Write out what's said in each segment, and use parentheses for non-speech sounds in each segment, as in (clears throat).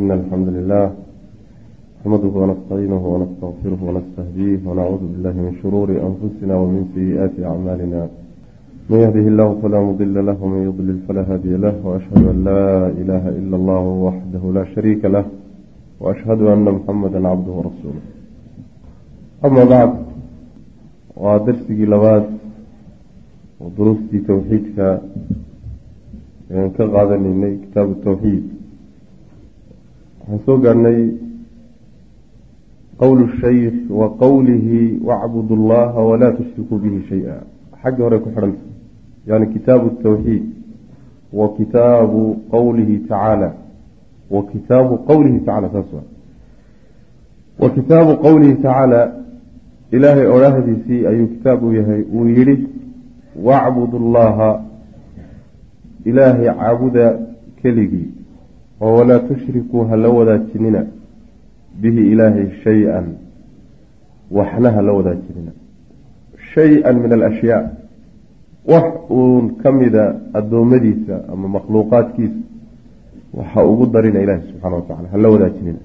إن الحمد لله نحمده ونستعينه ونستغفره ونستهديه ونعوذ بالله من شرور أنفسنا ومن سيئات أعمالنا. من يهده الله فلا مضل له ومن يضلل فلا هادي له وأشهد أن لا إله إلا الله وحده لا شريك له وأشهد أن محمدا عبده ورسوله. أما بعد ودرسي لباد ودروستي توحيدك كغادني كتاب التوحيد. Waxaan soo gaarnay qowlu shaykh wa qowlihi wacbudu allaha walaa tushrikuu bihi shay-a. Xagga hore ku xidhanta yani kitaabu tawxiid wa kitaabu qowlihi tacaala wa kitaabu qowlihi tacala saas wa kitaabu qowlihi tacaala ilaahay odhahdiisii ayuu kitaab u yahay. Uu yidhi wacbudu allaha ilaahay caabuda keligii oo walaa tushrikuu ha la wadaajinina bihi ilaahay shay-an waxna ha la wadaajinina. Shay-an min alashyaa wax uun ka mida addoommadiisa ama makhluuqaadkiisa waxa ugu darina ilaahi subxana wa tacala ha la wadaajinina.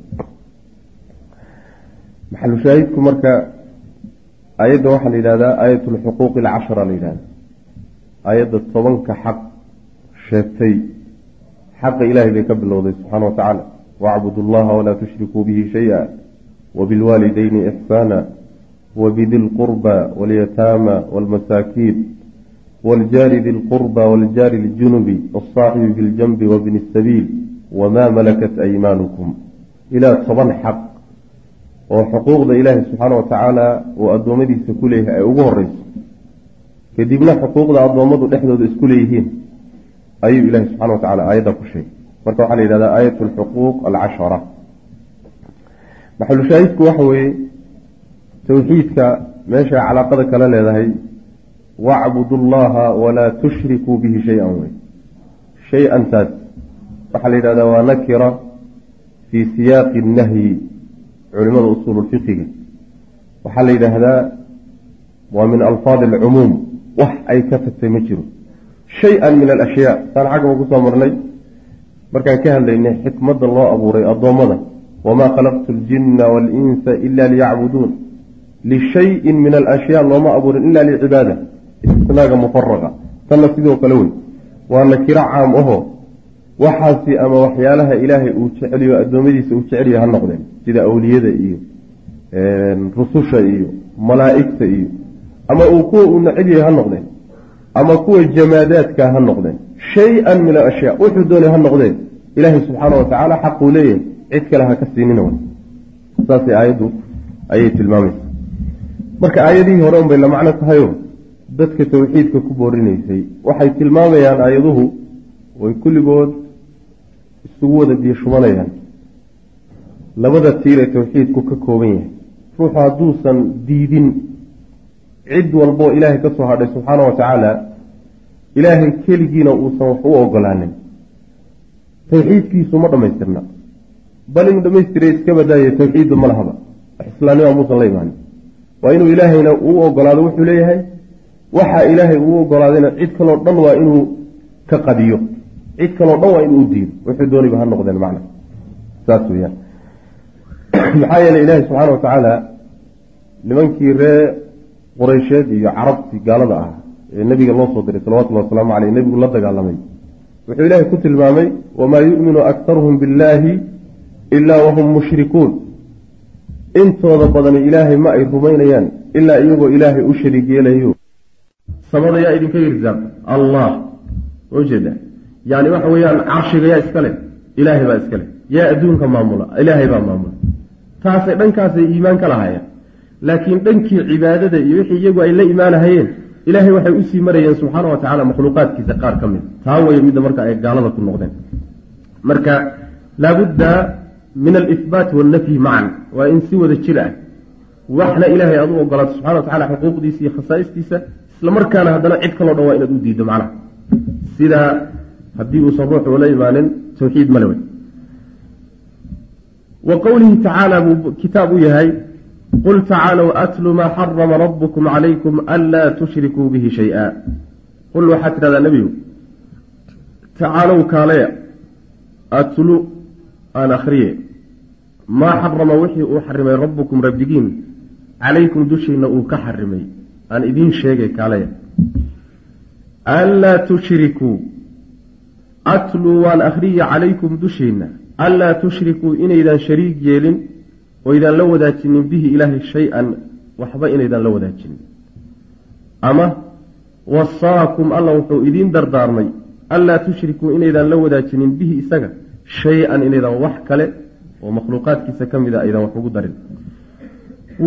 Maxalu shaahidku marka aayadda waxaa la yidhahdaa aayat lxuquuqi alcashara la yidhahda aayadda tobanka xaq sheegtay xaqa ilahay bay ka bilowday subxaana wa tacaala. Wacbudu allaha walaa tushrikuu bihi shay-a wabilwaalidayni ixsaana wabidi lqurba walyataama walmasaakiin waaljaari di lqurba waaljaari ljunubi walsaaxibi fi ljanbi wabni sabiil wamaa malakat aymaanukum. Ilaa toban xaq oo xuquuqda ilaahi subxaana wa tacaala uu addoommadiisa ku leeyahay ay ugu horeyso kadibna xuquuqda addoommadu dhexdooda isku leeyihiin ayuu ilahi subxana wa tacala aayadda ku sheegay. Marka waxaa la yidhahdaa aayat alxuquuq alcashara. Maxalushaahidku waxa weeye towxiidka meeshay calaaqada kala leedahay wacbudu llaha walaa tushrikuu bihi shay-an wey shay-antaas waxaa la yidhahdaa waa nakira fii siyaaqi nahyi culimada usuululfiqiga waxaa la yidhaahdaa waa min alfaadi alcumuum wax ay ka tagtay ma jiro shay-an min alashyaa saan xaggaba ku soo marnay markaan ka hadlaynay xikmadda loo abuuray addoommada wamaa khalaqtu aljinna waalinsa ila liyacbuduun lishayin min alashyaa looma abuurin ila licibaada istisnaaga mufaraqa tanna sidoo kale wey waa nakiro caam aho waxaasi ama waxyaalaha ilaahay uu jeceliyo addoommadiisa uu jecelyahay ha noqdeen sida awliyada iyo rususha iyo malaa'igta iyo ama uu kuwa uu necel yahay ha noqdeen ama kuwa jamaadaadka ha noqdeen. Shay-an min alashyaa. Wuxuu doonay ha noqdeen. Ilaahay subxaana wa tacaala xaquu leeyahay. Cid kale ha ka siinina w saasay aayaddu ayay tilmaamaysa marka aayadihii hore unbay la macno tahayo. Dadka tawxiidka ku boorinaysay waxay tilmaamayaan aayaduhu way kulligood isugu wada biyo shubanayaan labada tiir ee tawxiidku ka kooban yahay. Ruuxu hadduusan diidin cid walboo ilaahay ka soo hadhay subxaana wa tacaala ilaahay keligiina uusan wax u ogolaanin. Tawxiidkiisu ma dhammaystirna. Bal inuu dhammaystiray iska badaaye tawxiidba ma lahaba. Islaamnima muusan la imaanin. Waa inuu ilaahayna uu ogolaado wuxuu leeyahay waxa ilaahay uu ogolaadayna cid kaloo dhan waa inuu ka qadiyo. Cid kaloo dhan waa inuu diido. Wuxuu doonayba ha noqdeen macna. Saas weyaan maxaa yeeley ilaahay subxaana wa tacaala nimankii ree qureysheed iyo carabtii gaalada ah ee nebiga loo soo diray salawatullahi wasalaamu caleyh nebigu la dagaalamay. Wuxuu ilaahay ku tilmaamay wamaa yu'minu aktaruhum billaahi ilaa wahum mushrikuun. Intooda badani ilaahay ma ay rumaynayaan ilaa iyagoo ilaahay u shariig yeelayo samada yaa idinka irsaaq allah. Ujeeda yani waxa weeyaan carshiga yaa iska leh ilaahay baa iska leh. Yaa adduunka maamula ilaahay baa maamula. Taasay dhankaasay iimaan ka lahaayeen laakiin dhankii cibaadada iyo wixii iyagu ay la imaanahayeen ilaahay waxay u sii marayeen subxaana wa tacala makhluuqaadkiisa qaar ka mid. Taa weye midda marka ay gaalada ku noqdeen. Marka laabudda min alihbaati waalnafyi macan waa in si wada jir ah waxna ilaahay aad u ogolaato subxana wa tacala xuquuqdiisa iyo khasaa'istiisa isla markaana haddana cid kaloo dhan waa inaad u diiddo macnaha. Sida haddii uusan ruuxu ula imaanin tawxiid male wa qowlihi tacaala buu kitaab u yahay qul tacaalow atlu maa xarama rabbukum calaykum anlaa tushrikuu bihi shay-a qul waxaad tidhahdaa nebigu tacaalow kaalaya atlu aan akhriye maa xarama wixii uu xarimay rabbukum rabbigiin calaykum dushiinna uu ka xarimay aan idiin sheegay kaalaya anlaa tushrikuu atluu waan akhriya calaykum dushiinna anlaa tushrikuu inaydaan shariig yeelin oydaan la wadaajinin bihi ilaahay shay-an waxba inaydaan la wadaajinin ama wasaakum alla wuxuu idiin dardaarmay anlaa tushrikuu inaydaan la wadaajinin bihi isaga shay-an inaydaan wax kale oo makhluuqaadkiisa ka mid a aydaan wax ugu darin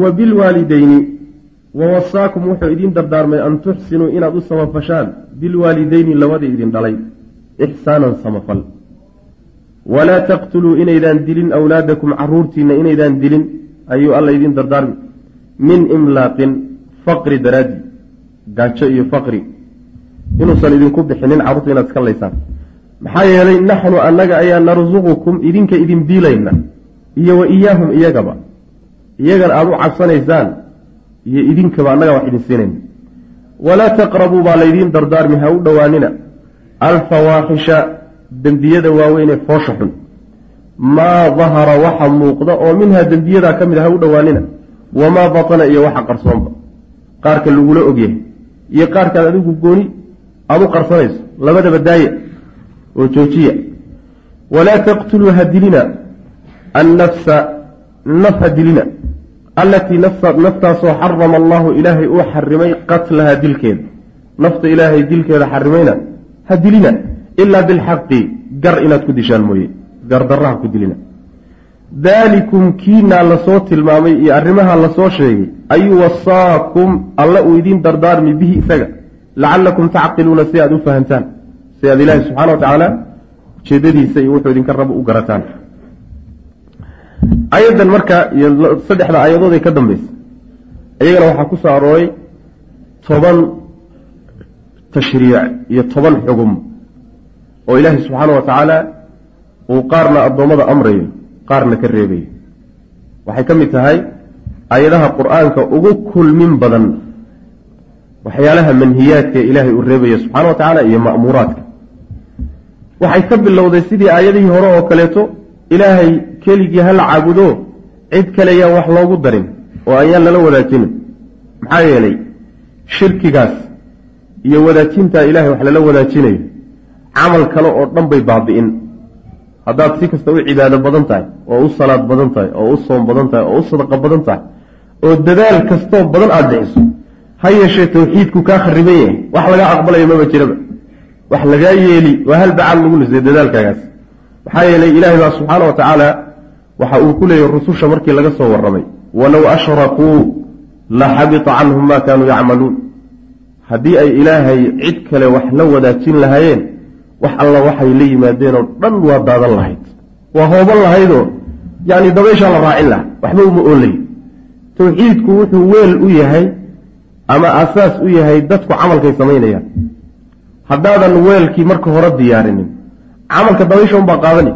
wa bilwaalideyni wa wasaakum wuxuu idiin dardaarmay an tuxsinuu inaad u samafashaan bilwaalideyni labadii idin dhalay ixsaanan samafal walaa taqtuluu inaydaan dilin awlaadakum caruurtiinna inaydaan dilin ayuu alla idiin dardaarmi. Min imlaaqin faqri daraaddi gaajo iyo faqri. Inuusan idinku bixinin carruurta inaad iska laysaan. Maxaa yeelay naxnu annaga ayaa narsuqukum idinka idin biilayna iyo wa iyaahum iyagaba. Iyagan aada u cabsanaysaan iyo idinkaba annaga wax idin siinayna walaa taqrabuu baa laydiin dardaarmi ha u dhowaanina. Alfawaaxisha dembiyada waaweynee foosha xun. Maa dahara waxa muuqda oo minhaa dembiyadaa ka mid a ha u dhowaanina wamaa batana iyo waxa qarsoonba. Qaarka lagula ogyahay. Iyo qaarkaad adigu gooni aada u qarsanayso labadaba daaya oo joojiya. Walaa taqtuluu ha dilina annafsa naf ha dilina allatii naftaasoo xarama allahu ilaahay uu xarimay qatlaha dilkeeda. Nafta ilaahay dilkeeda xarimayna ha dilina ilaa bilxaqi gar inaad ku dishaan mooye gardarraha ku dilina daalikum kiinaa la soo tilmaamay iyo arrimaha la soo sheegay ayuu wasaakum alla uu idiin dardaarmi bihi isaga lacallakum tacqiluuna si aad u fahamtaan si aad ilaahi subxana wa tacaala ujeedadiisa iyo wuxuu idinka rabo u garataan ayadan marka iyo saddexda aayadood ee ka dambaysa iyagana waxaa ku soo arooray toban tashriic iyo toban xugum oo ilaahi subxaana wa tacaala uu qaarna addoommada amrayo qaarna ka reebayo waxay ka mid tahay ayadaha qur'aanka ugu kulmin badan waxyaalaha manhiyaadka ilaahay uu reebaya subxana wa tacaala iyo ma'muuraadka. Waxay ka bilowday sidii aayadihii hore oo kaleeto ilaahay keligii ha la caabudo cid kale yaan wax loogu darin oo ayaan lala wadaajinin maxaa yeelay shirkigaas iyo wadaajintaa ilahay wax lala wadaajinayo camal kale oo dhan bay baabi'in. Haddaad si kasta u cibaado badan tahay oo u salaad badan tahay oo u soom badan tahay oo u sadaqa badan tahay oo dadaal kastoo badan aada bixiso ha yeeshee tawxiidku kaa khariban yahay. Wax lagaa aqbalayo maba jiraba. Wax lagaa yeeli waa hal bacaal lagu lisay dadaalkaagaas. Maxaa yeelay ilaahay baa subxaana wa tacaala waxa uu ku leeyahy rususha markii laga soo warramay. Walow ashrakuu la xabita canhum ma kaanuu yacmaluun. Haddii ay ilaahay cid kale wax la wadaajin lahaayeen wax alla waxay la yimaadeen oo dhan waa daadan lahayd. Waa hooban lahaydoo yacni dabayshaa la raacin lahaa waxba uma oolay. Tawxiidku wuxuu weel u yahay ama asaas u yahay dadku camalkay samaynayaan. Haddaadan weelkii marka hore diyaarinin camalka dabaysha unbaa qaadani.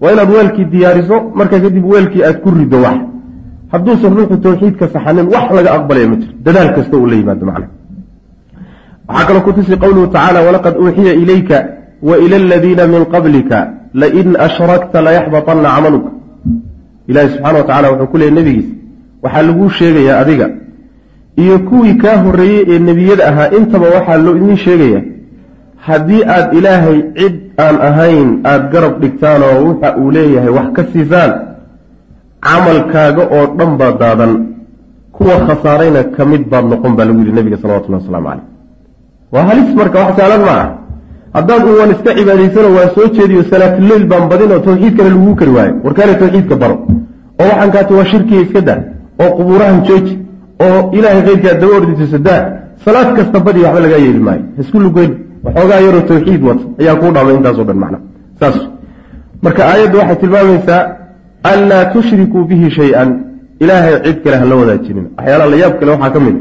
Waa inaad weelkii diyaariso markaa kadib weelkii aad ku riddo wax. Hadduusan ruuxu tawxiidka saxanin wax laga aqbalaya ma jiro dadaal kasta uu la yimaado macna waxaa kaloo ku tusi qowluhu tacaala walaqad uuxiya ilayka wa ila aladiina min qablika lain ashrakta layaxbaطanna camaluka ilaahi subxana wa tacala wuxuu ku leeyay nebigiisa waxaa laguu sheegayaa adiga iyo kuwii kaa horreeyey ee nebiyada ahaa intaba waxaa loo idiin sheegaya haddii aad ilaahay cid aan ahayn aada garab dhigtaan oo waxa uu leeyahay wax ka siisaan camalkaaga oo dhan baa daadan kuwa khasaarayna ka mid baad noqon baa lagu yidhi nebiga salawatullahi wasalaamu caleyh waa halis marka wax saalan ma ah haddaad u waan iska cibaadaysano waan soo jeediyo salaatuleyl baan badin oo tawxiidkana laguu kari waayo. Warkaale tawxiidka baro. Oo waxaan kaati waa shirkiga iska daa oo qubuurahan jooji oo ilaahay keyrkaa daba ordisiso daa salaad kasta badi waxba lagaa yeeli maayo. Haisku lugeyn waxoogaa yaroo tawxiid wata ayaa kuu dhaamay intaaso dhan macna. Saas. Marka aayaddu waxay tilmaamaysaa anlaa tushrikuu bihi shay-an. Ilaahay cid kale hala wadaajinin. Waxyaalaha layaab kale waxaa ka mid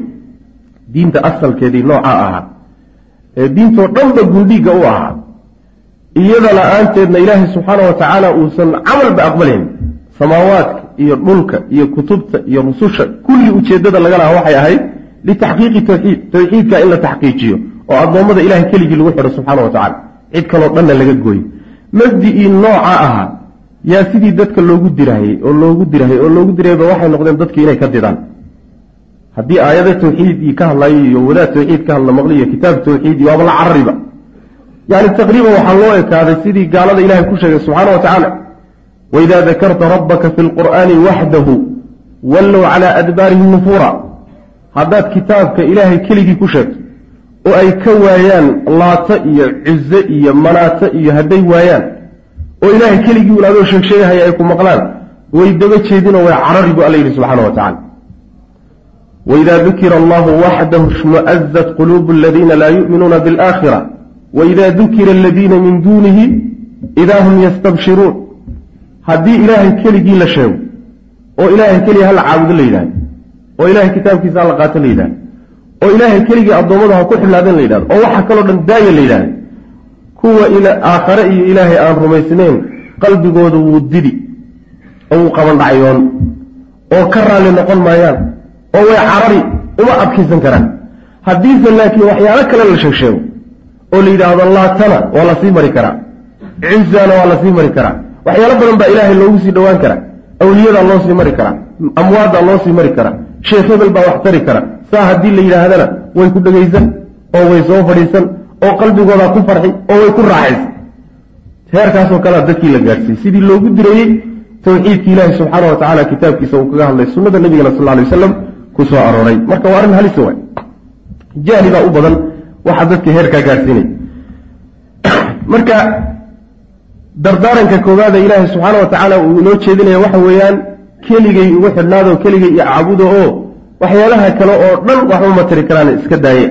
diinta asalkeedii noocaa ahaa ee diintoo dhanba gundhiigga u ahaa. Iyada la'aanteedna ilaahay subxaana wa tacaala uusan camalba aqbalayn samaawaadka iyo dhulka iyo kutubta iyo rususha kulli ujeeddada laga lahaa waxay ahayd litaxqiiqi tawxiid tawxiidka in la taxqiijiyo oo addoommada ilahay keligii lagu xidho subxaana wa tacala cid kaloo dhanna laga gooyo. Mabdi-ii nooca ahaa yaa sidii dadka loogu dirahayey oo loogu dirahayy oo loogu dirahayba waxay noqdeen dadki inay ka didaan haddii aayada tawxiid ka hadlayo iyo wadaad tawxiid ka hadla maqli iyo kitaab tawxiid waaba la carariba yani taqriiban waxaa loo ekaaday sidii gaalada ilahay ku sheegay subxaana wa tacaala waidaa dakarta rabbaka fi lqur'aani waxdahu wallow calaa adbaarihim nufuura haddaad kitaabka ilaahay keligii ku sheegto oo ay ka waayaan laata iyo cize iyo manaata iyo hadday waayaan oo ilaahay keligii ulaadoo sheegsheegahaya ay ku maqlaan way daba jeedinoo way carari bu alla yidhi subxaana wa tacala waidaa dukira allahu waxdahu shmu'azat quluubu aladiina laa yu'minuuna bialaakhira waida dukira aladiina min duunihi idaa hum yastabshiruun haddii ilaahay keligii la sheego oo ilaahay keligii hala caabudo la yidhahdo oo ilahay kitaabkiisa hala qaato la yidhahdo oo ilaahay keligii addoommada ha ku xidhnaadeen la yidhahdo oo waxa kaloo dhan daaya la yidhahdo kuwa aakhare iyo ilaahay aan rumaysnayn qalbigooda wuu didi oo wuu qabandhacyoon oo ka raalli noqon maayaan oo way carari uma adkaysan karaan. Haddiise laakiin waxyaalo kale la sheeg sheego oo la yidhaahdo laatana waa la sii mari karaa. Cizana waa la sii mari karaa. Waxyaalo badan baa ilaahay loogu sii dhowaan karaa. Awliyadaa loo sii mari karaa. Amwaaddaa loo sii mari karaa. Sheekh hebel baa wax tari kara saa haddii la yidhaahdana way ku dhegaysan oo way soo fadhiisan oo qalbigoodaa ku farxi oo way ku raaxaysan heerkaasoo kalea dadkii la gaadhsiiyey. Sidii loogu dirayey tawxiidkii ilaahi subxaana wa tacala kitaabkiisa uu kaga hadlay sunnada nabigana sal lay waslam ku soo arooray. Marka waa arrin halisa waay jahli baa u badan. Waxaa dadka heerkaa gaadhsiinay (clears throat) marka dardaaranka koowaada ilaahay subxaana wa tacaala uu inoo jeedinaya waxa weeyaan keligay ugu xidhnaado keligay iyo caabudo oo waxyaalaha kale oo dhan waxba ma tiri karaan iska daaye.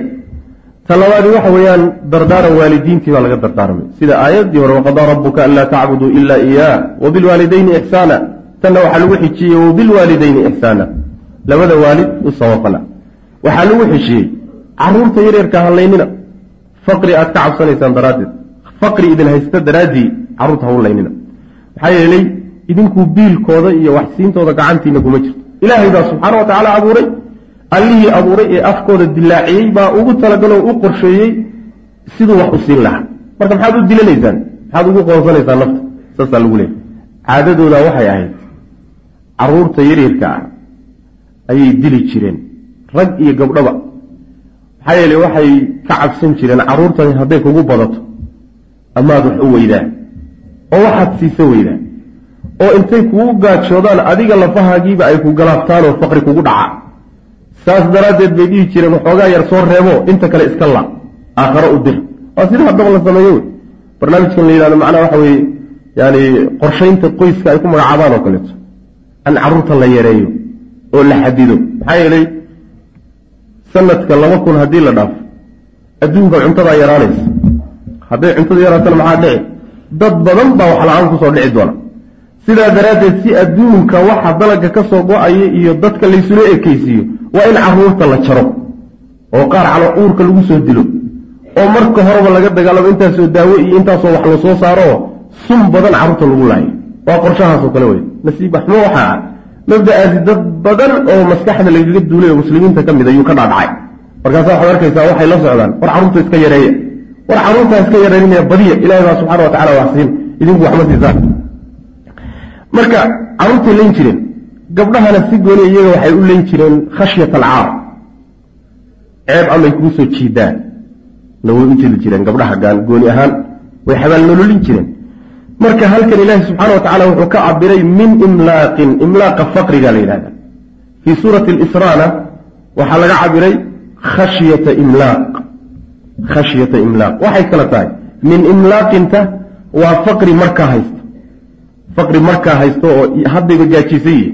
Ta labaadi waxa weeyaan dardaaran waalidiintii baa laga dardaarmay sida aayaddii hore waqadaa rabbuka anlaa tacbuduu ila iyaah wabilwaalidayni ixsaana tanna waxaa lagu xijiyey wabilwaalidayni ixsaana labada waalid u sabafala waxaa lagu xijiyey carruurta yareerka hallaynina faqri aad ka cabsanaysaan daraaddeed. Faqri idin haysta daraaddii carruurta hawlaynina maxaa yeelay idinkuu biilkooda iyo waxsiintooda gacantiina kuma jirto. Ilaahay baa subxaana wa tacaala abuuray. Allihii abuuray ee afkooda dilaaciyey baa ugu talagaloo u qorsheeyey siduu wax u siin lahaa. Marka maxaad u dilanaysaan? Maxaad ugu qoonsanaysaan nafta? Saasaa lagu leehay caadadooda waxay ahayd carruurta yaryarka ah ayay dili jireen. Rag iyo gabdhaba maxaa yeele waxay ka cabsan jireen carruurtani hadday kugu badato amaad wax u weydaa oo waxaad siisa weydaa oo intay kugu gaajoodaan adiga lafahaagiiba ay ku galaabtaanoo faqri kugu dhaca. Saas daraaddeed bay dhihi jireen waxoogaa yar soo reebo inta kale iska la aakharo u dir. Waa sida haddaba la sameeyo wey. Barnaamijkan la yidhahdo macnaha waxa weeye yaani qorshaynta qoyska ay ku magacaabaan oo kaleeto. An carruurta la yareeyo oo la xadido. Maxaa yeelay sanadka laba kun haddii la dhaafo adduunka cuntadaa yaraanaysa hadday cuntada yaraatana maxaa dhici? Dad badan baa wax la'aan ku soo dhici doona. Sidaa daraaddeed si adduunka waxa dalagga ka soo go'aya iyo dadka laysula ekeysiiyo waa in carruurta la jaro oo qaar calo uurka lagu soo dilo oo marka horeba laga dagaalamo intaasoo daawo iyo intaasoo wax la soo saaroo sun badan carruurta lagu laayo. Waa qorshahaasoo kale wey nasiib axmo waxaa ah mabda-aasi dad badan oo maskaxda lagaga duulay oo muslimiinta ka mid ayuu ka dhaadhacay. Markaasa waxaad arkaysaa waxay la socdaan. War carruurta iska yareeya war carruurtaa iska yareynaya badiya. Ilahi baa subxana wa tacala wax idinku waxma siisaan marka carruurtay layn jireen. Gabdhahana si gooni iyaga waxay u layn jireen khashyat alcaar ceeb amay kuu soo jiidaan. Na way u jeli jireen gabdhaha gaan gooni ahaan. Way xabaal nololin jireen marka halkan ilaahi subxaana wa tacala wuxuu ka cabiray min imlaaqin imlaaqa faqriga la yidhahda fii suurati lisraana waxaa laga cabiray khashyata imlaaq. Khashyata imlaaq. Waxay kala tahay. Min imlaaqinta waa faqri markaa haysta faqri markaa haysto oo haddayba gaajisan yihiin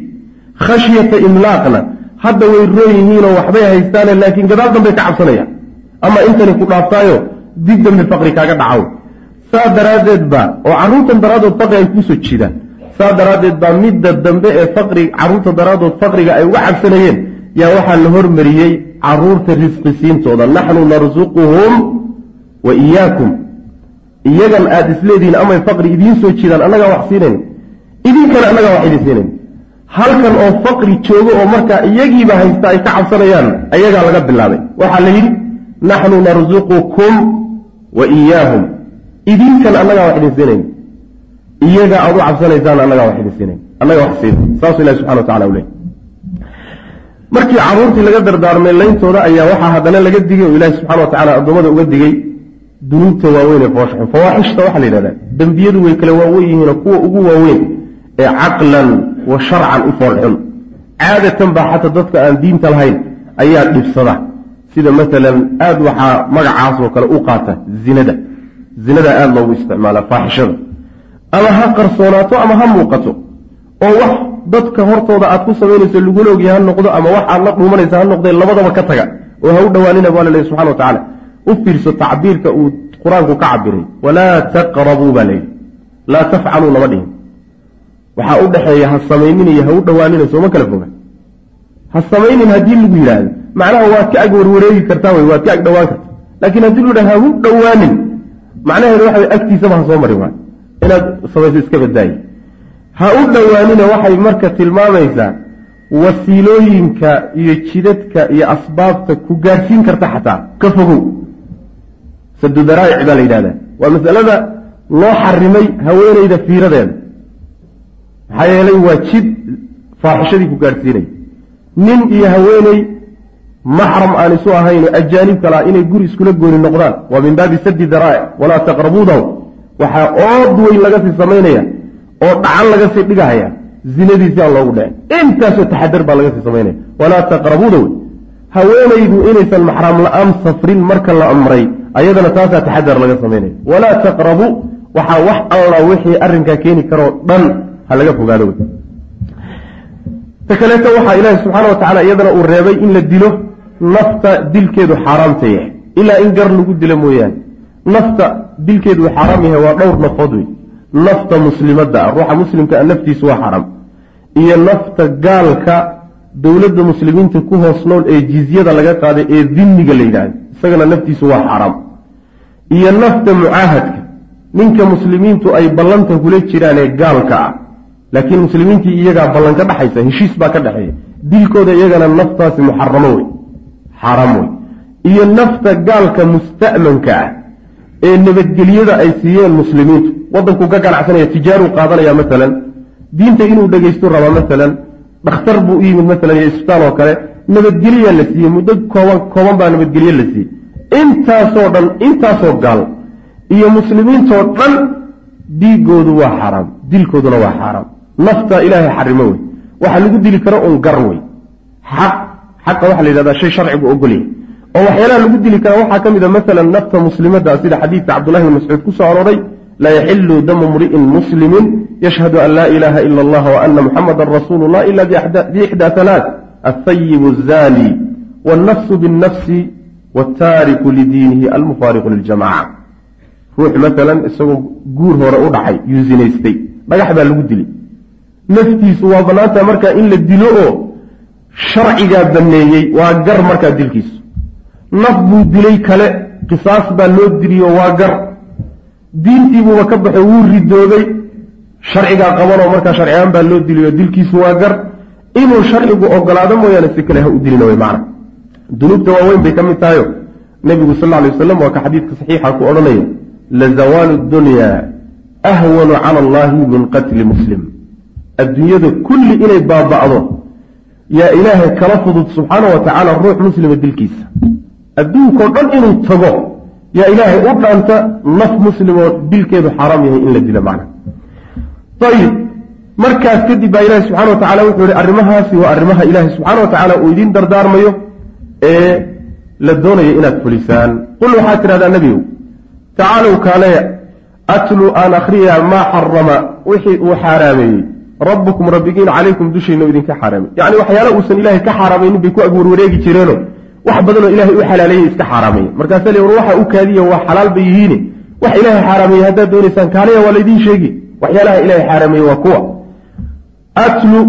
khashyata imlaaqna hadda way roon yihiinoo waxbay haystaane laakiin gadaal dambay ka cabsanayaan ama intani ku dhaaftaayo dib dambe faqri kaaga dhacaw saa daraaddeed baa oo carruurtan daraaddood faqri ay kuusoo jiidaan. Saa daraaddeed baa midda dambe ee faqri carruurta daraaddood faqriga ay uga cabsanayeen yaa waxaa la hormariyey carruurta risqisiintooda naxnu narsuquhum wa iyaakum. Iyagan aada isleedihiin amay faqri idiin soo jiidaan annagaa wax siinayn. Idinkana annagaa wax idin siinayn. Halkan oo faqri joogo oo markaa iyagiiba haysta ay ka cabsanayaan ayagaa laga bilaabay. Waxaa la yidhi naxnu narsuqukum wa iyaahum idinkan annagaa wax idin iyaga aad u cabsanaysaan annagaa wax idin siinayn wax siina saasuu ilahi subxana wa tacala u markii carruurtii laga dardaarmay leyntooda ayaa waxaa haddana laga digay oo ilaahi subxana wa tacala addoommada uga digay dunuubta waaweyn ee fooshaxun fawaaxishta waxaa la yidhahdaa. Dembiyadu way kala waawen yihiinoo kuwa ugu waaweyn ee caqlan wa sharcan u foolxun. Caadatan baa xataa dadka aan diinta lahayn ayaa dhibsada. Sida maalan aada waxaa magacaas oo kale u qaata zinada zinada aada loogu isticmaalaa faaxishada. Ama ha qarsoonaato ama ha muuqato oo wax dadka hortooda aad ku samaynayso lagula ogya ha noqdo ama wax aad la dhuumanaysa ha noqdee labadaba ka taga oo ha u dhowaanina baa laleehy subxana wa tacaala. U fiirso tacbiirka uu qur'aanku ka cabiray walaa taqrabuu baa layidhi laa tafcaluu lama dhihin. Waxaa u dhexeeya ha samayninaiyo ha u dhowaanina sooma kala foga. Ha samaynin haddii lagu yidhaahdo. Macnaha waad ka ag warwareegi kartaa wey waad ka ag dhowaan kartaa. Laakiin haddii lu yidhahdo ha u dhowaanin macnaheedu waxa agtiisaba ha soo mari waay inaad samayso iska badaaye ha u dhowaanina waxay marka tilmaamaysaa wasiilooyinka iyo jidadka iyo asbaabta ku gaadhsiin karta xataa. Ka fogow. Sadudaraa'ic baa la yidhahdaa waa masalada loo xarimay haweeneyda fiiradeeda. Maxaa yeelay waa jid faaxishadii ku gaadhsiinaya nin iyo haweeney maxram aan isu ahayn ajaanib kala inay guri iskula gooni noqdaan waa min baabi sadi daraa'ic walaa taqrabuudahu waxaa ood weyn laga sii samaynaya oo dhacan laga sii dhigahaya zinadiisi aan loogu dhicin intaasoo taxadar baa laga sii samaynaya walaa taqrabuuda haweenaydu inaysan maxram la'aan safrin marka la amray ayadana taasaa taxadar laga samaynaya walaa taqrabu waxaa wax alla wixii arrinkaa keeni karoo dhan ha laga fogaado ta kaleeto waxaa ilaahi subxaana wa tacala iyadana uu reebay in la dilo nafta dilkeedu xaaraamta yahay. Ilaa in gar lagu dilo mooyaane. Nafta dilkeedu uu xaaraam yahay waa dhowr nafood wey nafta muslimadda ah ruuxa muslimka a naftiisu waa xaaraam iyo nafta gaalka dowladda muslimiinta ku hoos nool ee jizyada laga qaaday ee dimmiga la yidhaahdo. Isagana naftiisu waa xaaraam iyo nafta mucaahadka. Ninka muslimiintu ay ballanta kula jiraan ee gaalka ah. Laakiin muslimiintii iyagaa ballan ka dhexaysa heshiis baa ka dhexeeya dilkooda iyagana naftaasi muxaramo wey xaaraam wey iyo nafta gaalka musta'manka ah ee nabadgelyada ay siiyeen muslimiintu. Waddankuu ka ganacsanaya tijaaruu qaadanaya masalan diinta inuu dhegaystu rabaa masalan dhakhtar buu u yimid masalan iyo isbitaal oo kale nabadgelyaa la siiyey muddo kooban kooban baa nabadgelye la siiyey. Intaasoo dhan intaasoo gaal iyo muslimiintoo dhan dhiigoodu waa xaaraam dilkooduna waa xaaraam nafta ilaahay xarimo wey waxa lagu dili karo un gar wey xaq xaqa waxaa la yidhahdaa shay sharcigu ogolyahay oo waxyaalaha lagu dili kara waxaa ka mid a masalan nafta muslimadda sida xadiidka cabdullahi bn mascuud ku soo arooray laa yaxilu damu mri'in muslimin yashhadu an laa ilaaha ila allah wa ana muxamadan rasuulu ila biixdaa halaat alhayibu azani wannafsu binnafsi wataariku lidiinihi almufaariqu liljamaca ruux masalan isagoo guur hore u dhacay yuu dhagax baa lagu dilay. Naftiisu waa bannaantaha markaa in la dilo oo sharcigaa banneeyey waa gar markaa dilkiisu naf buu dilay kale qisaas baa loo diliyo waa gar. Diintiibuuba ka baxo wuu ridoobay sharcigaa qabanoo markaa sharcigaan baa loo diliyo dilkiisu waa gar. Inuu sharcigu ogolaado mooyaane si kale ha u dilina wey macna. Dunuubta waaweyn bay ka mid tahayo. Nebigu sal alay wasalam waa ka xadiidka saxiixa ku odhanaya lazawaalu dunya ahwanu cala allahi min qatli muslim. Adduunyada kulli inay baaba'do yaa ilaahay kala fudud subxaana wa tacaala ruux muslima dilkiisa. Adduunkao dhan inuu tago yaa ilaahay u dhaanta naf muslimoo dilkeedu xaaraam yahay in la dilo macna. Ayib markaas kadib baa ilaahi subxana wa tacala wuxuu yihi arrimahaasi waa arrimaha ilaahay subxaana wa tacaala uu idiin dardaarmayo ee la doonayo inaad fulisaan. Qul waxaad tidhahdaa nebigow tacaalow kaaleya atlu aan akhriya maa xarama wixii uu xaaraameeyey rabbukum rabbigiin calaykum dushiina idinka xaaraamay yacni waxyaala uusan ilaahay ka xaaraamaynin bay ku agwarwareegi jireeno. Wax badanoo ilaahay u xalaaleeyey iska xaaraameeye markaasa war waxa u kaadiya waa xalaal bay yihiine wax ilaahay xaaraameeyey haddaad doonaysaan kaaleya waa laydiin sheegi waxyaalaha ilaahay xaaraameeye waa kuwa. Atlu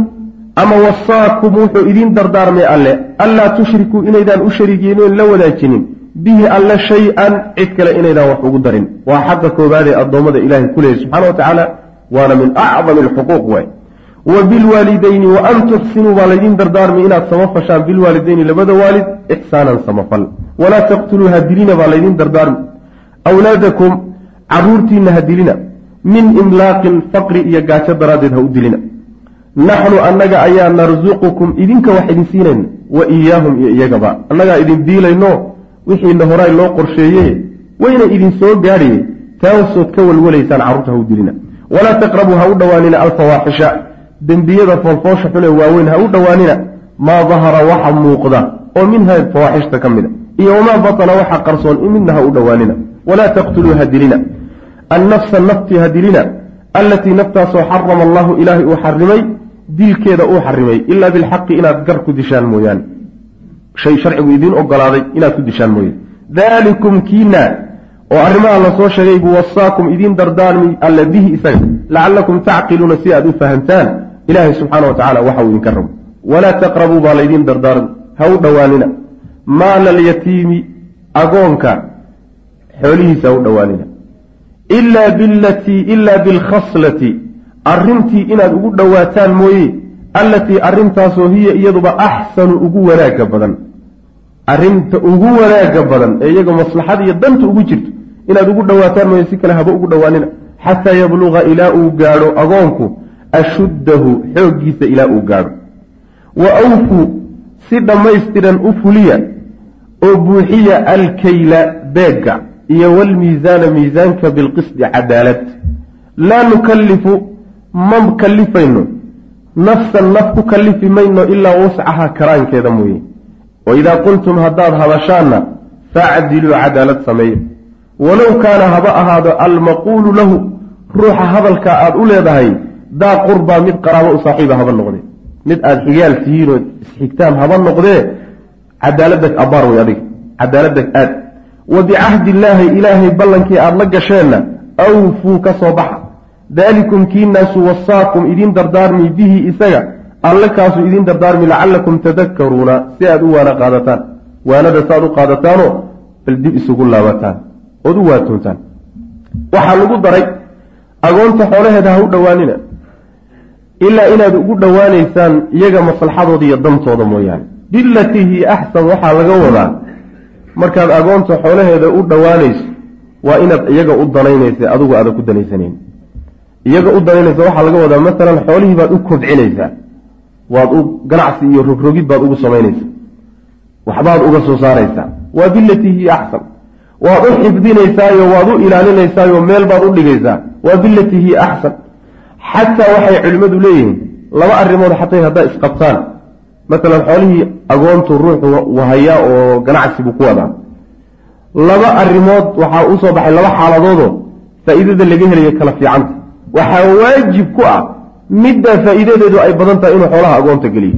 ama wasaakum wuxuu idiin dardaarmay alle anlaa tushrikuu inaydaan u shariigeenin la wadaajinin bihi alle shay-an cid kale inaydaan wax ugu darin. Waa xaqa koobaadee addoommada ilaahay ku leeyay subxana wa tacaala waana min acdami alxuquuq waay wa bilwaalidayni wa an tuxsinuu baa laydiin dardaarmay inaad samafashaan bilwaalidayni labada waalid ixsaanan samafal. Walaa taqtuluu hadilina baa laydiin dardaarmi. Awlaadakum caruurtiina hadilina min imlaaqin faqri iyo gaajo daraaddeed ha u dilina. Naxnu annaga ayaa narsuqukum idinka wax idin siinayna wa iyaahum iyo iyagaba. Annagaa idin diilayno wixiina horay loo qorsheeye wayna idin soo gaadhaye taasood ka walwalaysaan carruurta ha u dilina. Walaa taqrabuu ha u dhowaanina alfawaaxisha dembiyada foolfoosha xune waaweyn ha u dhowaanina maa dahara waxa muuqda oo minha fawaaxishta ka mida iyo wamaa batana waxa qarsoon midna ha u dhowaanina. Walaa taqtuluu ha dilina annafsa naftii ha dilina allatii naftaasoo xarama allahu ilaahay uu xarimay dilkeeda uu xarimay ilaa bilxaqi inaad gar ku dishaan mooyaane. Shay sharcigu idiin ogolaaday inaad ku dishaan mooye daalikum kiina oo arrimaha la soo sheegay buu wasaakum idiin dardaarmi alla bihi isaga. Lacallakum tacqiluuna si aad u fahamtaan ilaahay subxaana wa tacala waxa uu idinka rabo. Walaa taqrabuu baa laydiin dardaarmi ha u dhowaanina maala alyatiimi agoonka xoolihiisa ha u dhowaanina ilaa bilatii ilaa bilkhaslati. Arrintii inaad ugu dhowaataan mooye allatii arrintaasoo hiya iyaduba axsanu ugu wanaagga badan. Arrinta ugu wanaagga badan ee iyaga maslaxada iyo danta ugu jirto inaad ugu dhowaataan mooye si kale haba ugu dhowaanina xataa yabluqa ilaa uu gaadho agoonku ashuddahu xooggiisa ilaa uu gaadho. Wa awfuu si dhammaystiran u fuliya oo buuxiya alkayla beegga iyo walmiisaana miisaanka bilqisdi cadaalad. Laa nukallifu ma kallifayno nafsan naf ku kallifi mayno ilaa wascaha karaankeeda mooye. Wa idaa qultum haddaad hadashaanna facdiluu cadaalad sameeya walow kaana haba ahaado almaquulu lahu ruuxa hadalka aad u leedahay daa qurbaa mid qaraabo u saaxiiba haba noqdee mid aada xigaal tihiinoo isxigtaan haba noqdee cadaaladda abaar wey adiga. Cadaaladda aad. Wa bicahdi illaahi ilaahay ballankii aada la gasheenna awfuu ka soo baxa. Daalikum kiinaasu wasaakum idiin dardaarmi bihi isaga alle kaasuu idiin dardaarmi lacallakum tadakkaruuna si aad u waana qaadataan. Waanada saaad u qaadataanoo bal dib isugu laabataan. Ood u waatoontaan waxaa lagu daray agoonta xoolaheeda ha u dhowaanina ilaa inaad ugu dhowaanaysaan iyaga maslaxadooda iyo dantooda mooyaane. Bilatii hiya axsan waxaa laga wadaa markaad agoonta xoolaheeda u dhowaanayso waa inaad iyaga u danaynaysa adigu aada ku danaysanayn. Iyaga u danaynaysa waxaa laga wadaa masalan xoolihii baad u kobcinaysaa waad u ganacsi iyo rogrogid baad ugu samaynaysaa waxbaad uga soo saaraysaa. Waa bilatii hiya axsan waad u xifdinaysaayo waad u ilaalinaysaayo meel baad u dhigaysaa. Waa bilatii hiya axsan xataa waxay culimmadu leeyihiin laba arrimood xatay haddaa isqabtaan. Masalan xoolihii agoontu ruuxu wahayaa oo ganacsi buu ku wadaa. Laba arrimood waxaa u soo baxay laba xaaladoodoo faa'iidada laga helayo kala fiicanta waxaa waajib ku ah midda faa'iidadeedu ay badan tahay inuu xoolaha agoonta geliyo.